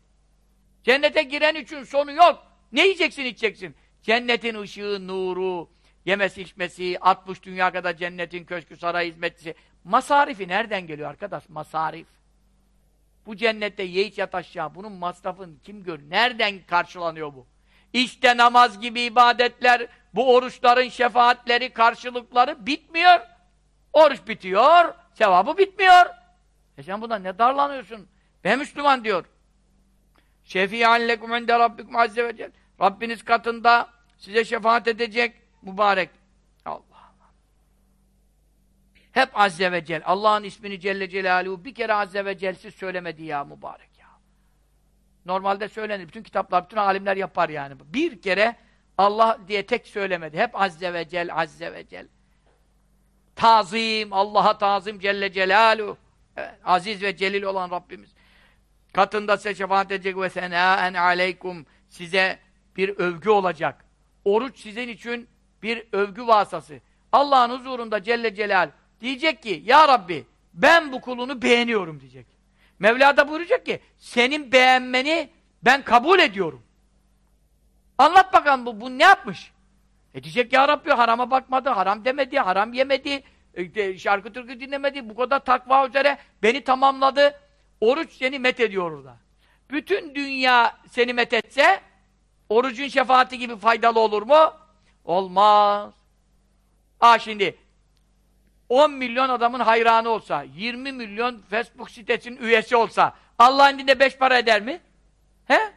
Cennete giren için sonu yok. Ne yiyeceksin içeceksin? Cennetin ışığı, nuru, yemesi içmesi, 60 dünya kadar cennetin köşkü, saray hizmetçisi. Masarifi nereden geliyor arkadaş? Masarif. Bu cennette ye iç yat aşağı. Bunun masrafını kim gör? Nereden karşılanıyor bu? İşte namaz gibi ibadetler, bu oruçların şefaatleri, karşılıkları bitmiyor. Oruç bitiyor, sevabı bitmiyor. E sen bundan ne darlanıyorsun? Ben Müslüman diyor. Şefi'an lekum inde rabbikum azze ve celle. Rabbiniz katında size şefaat edecek mübarek. Allah Allah. Hep azze ve celle. Allah'ın ismini Celle Celaluhu bir kere azze ve celsiz söylemedi ya mübarek ya. Normalde söylenir. Bütün kitaplar, bütün alimler yapar yani. Bir kere Allah diye tek söylemedi. Hep azze ve cel, azze ve cel. Tazim, Allah'a tazim Celle Celaluhu. Evet, aziz ve celil olan Rabbimiz. Katında size şefaat edecek ve senâen aleykum. Size bir övgü olacak. Oruç sizin için bir övgü vasıtası. Allah'ın huzurunda Celle Celal diyecek ki Ya Rabbi ben bu kulunu beğeniyorum diyecek. Mevla da buyuracak ki senin beğenmeni ben kabul ediyorum. Anlat bakalım bu, bu ne yapmış? E diyecek ya Rabbi harama bakmadı, haram demedi, haram yemedi, e, şarkı türkü dinlemedi, bu kadar takva üzere beni tamamladı. Oruç seni met ediyor orada. Bütün dünya seni met etse orucun şefaati gibi faydalı olur mu? Olmaz. Aa şimdi 10 milyon adamın hayranı olsa, 20 milyon Facebook sitesinin üyesi olsa Allah'ın dinde beş para eder mi? He?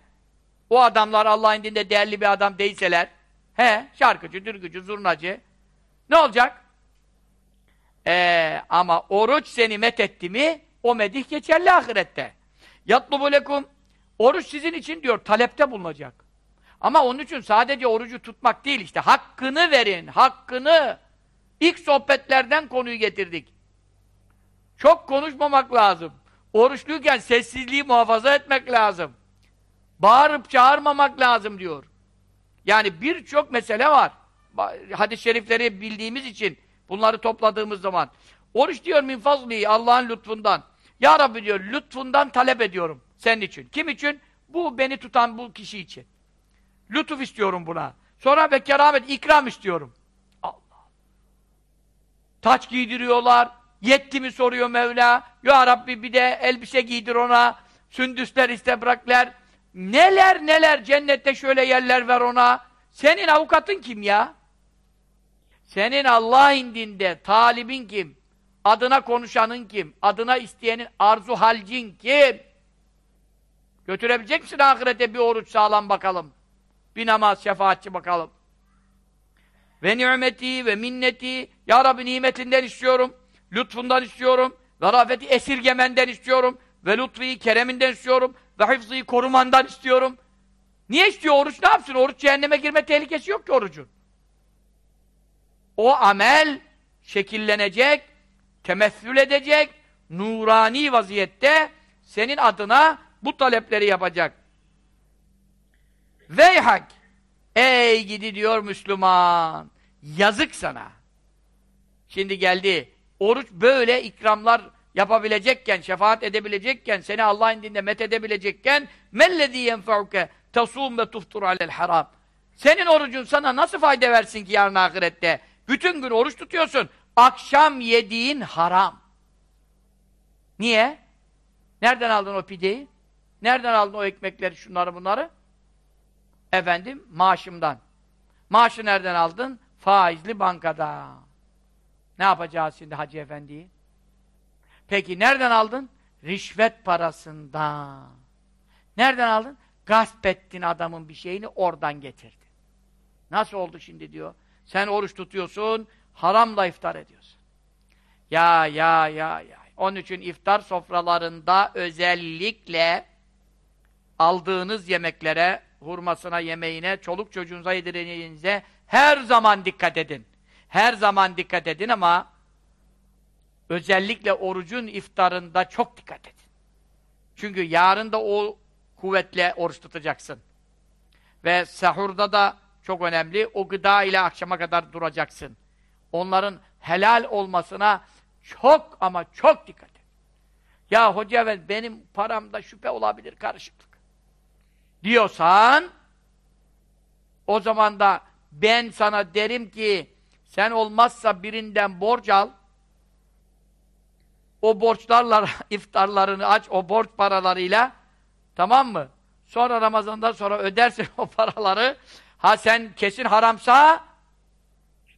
O adamlar Allah'ın dinde değerli bir adam değilseler he? Şarkıcı, türkücü, zurnacı ne olacak? Ee, ama oruç seni met etti mi o medih geçerli ahirette. Yatlubu lekum oruç sizin için diyor talepte bulunacak. Ama onun için sadece orucu tutmak değil işte hakkını verin, hakkını. İlk sohbetlerden konuyu getirdik. Çok konuşmamak lazım. Oruçluyken sessizliği muhafaza etmek lazım. Bağırıp çağırmamak lazım diyor. Yani birçok mesele var. Hadis-i şerifleri bildiğimiz için bunları topladığımız zaman. Oruç diyor min Allah'ın lütfundan. Ya Rabbi diyor lütfundan talep ediyorum senin için. Kim için? Bu beni tutan bu kişi için. Lütuf istiyorum buna. Sonra ve keramet ikram istiyorum. Allah. Taç giydiriyorlar. Yetti mi soruyor Mevla. Ya Rabbi bir de elbise giydir ona. Sündüsler istebrakler. Neler neler cennette şöyle yerler ver ona. Senin avukatın kim ya? Senin Allah indinde talibin kim? Adına konuşanın kim? Adına isteyenin arzu halcin kim? Götürebilecek misin ahirete bir oruç sağlam bakalım? Bir namaz şefaatçi bakalım. Ve nimeti ve minneti Ya Rabbi nimetinden istiyorum. Lütfundan istiyorum. Ve rafeti esirgemenden istiyorum. Ve lütfi kereminden istiyorum. Ve hıfzıyı korumandan istiyorum. Niye istiyor oruç? Ne yapsın? Oruç cehenneme girme tehlikesi yok ki orucun. O amel şekillenecek, temessül edecek, nurani vaziyette senin adına bu talepleri yapacak. Veyhak! Ey gidi diyor Müslüman! Yazık sana! Şimdi geldi. Oruç böyle ikramlar yapabilecekken, şefaat edebilecekken, seni Allah'ın dinde met edebilecekken mellezî yenfeuke tasûm ve tuftur alel haram. Senin orucun sana nasıl fayda versin ki yarın ahirette? Bütün gün oruç tutuyorsun. Akşam yediğin haram. Niye? Nereden aldın o pideyi? Nereden aldın o ekmekleri, şunları bunları? Efendim, maaşımdan. Maaşı nereden aldın? Faizli bankada. Ne yapacağız şimdi Hacı Efendi'yi? Peki nereden aldın? Rişvet parasından. Nereden aldın? Gasp ettin adamın bir şeyini, oradan getirdin. Nasıl oldu şimdi diyor. Sen oruç tutuyorsun, haramla iftar ediyorsun. Ya ya ya ya. Onun için iftar sofralarında özellikle aldığınız yemeklere, hurmasına, yemeğine, çoluk çocuğunuza yedireceğinize her zaman dikkat edin. Her zaman dikkat edin ama özellikle orucun iftarında çok dikkat edin. Çünkü yarın da o kuvvetle oruç tutacaksın. Ve sahurda da çok önemli, o gıda ile akşama kadar duracaksın. Onların helal olmasına çok ama çok dikkat et. Ya hoca ve benim paramda şüphe olabilir, karışıklık. Diyorsan, o zaman da ben sana derim ki, sen olmazsa birinden borç al, o borçlarla iftarlarını aç, o borç paralarıyla, tamam mı? Sonra Ramazan'dan sonra ödersin o paraları, ha sen kesin haramsa,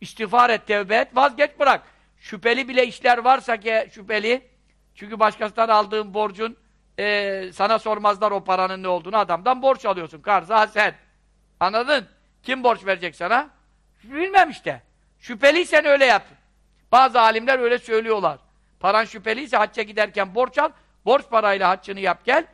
istiğfar et, tevbe et, vazgeç bırak. Şüpheli bile işler varsa ki şüpheli, çünkü başkasından aldığın borcun, e, sana sormazlar o paranın ne olduğunu, adamdan borç alıyorsun, karza sen. Anladın? Kim borç verecek sana? Bilmem işte. Şüpheliysen öyle yap. Bazı alimler öyle söylüyorlar. Paran şüpheliyse hacca giderken borç al, borç parayla haccını yap gel,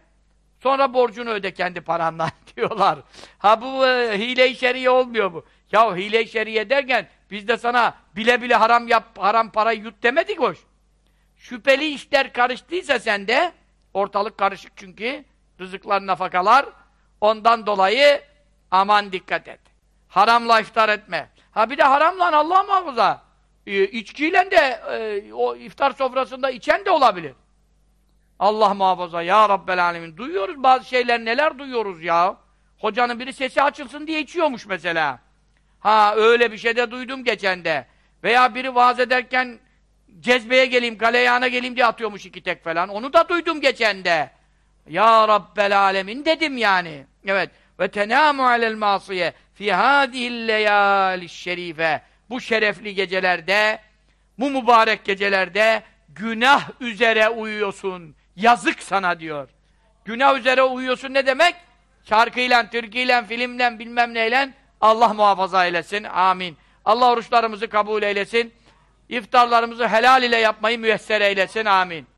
sonra borcunu öde kendi paranla diyorlar. Ha bu e, hile-i şeriye olmuyor bu. Ya hile-i şeriye derken biz de sana bile bile haram yap, haram parayı yut demedik hoş. Şüpheli işler karıştıysa sende, ortalık karışık çünkü, rızıklar, nafakalar, ondan dolayı aman dikkat et. Haramla iftar etme. Ha bir de haramla Allah muhafaza. E, içkiyle de e, o iftar sofrasında içen de olabilir. Allah muhafaza ya Rabbel Alemin. Duyuyoruz bazı şeyler neler duyuyoruz ya. Hocanın biri sesi açılsın diye içiyormuş mesela. Ha öyle bir şey de duydum geçen de. Veya biri vaaz ederken cezbeye geleyim, galeyana geleyim diye atıyormuş iki tek falan. Onu da duydum geçen de. Ya Rabbel Alemin dedim yani. Evet. Ve tenamu alel masiye fi hadihil leyaliş şerife. Bu şerefli gecelerde, bu mübarek gecelerde günah üzere uyuyorsun. Yazık sana diyor. Günah üzere uyuyorsun ne demek? Şarkıyla, türküyle, filmle, bilmem neyle Allah muhafaza eylesin. Amin. Allah oruçlarımızı kabul eylesin. İftarlarımızı helal ile yapmayı müyesser eylesin. Amin.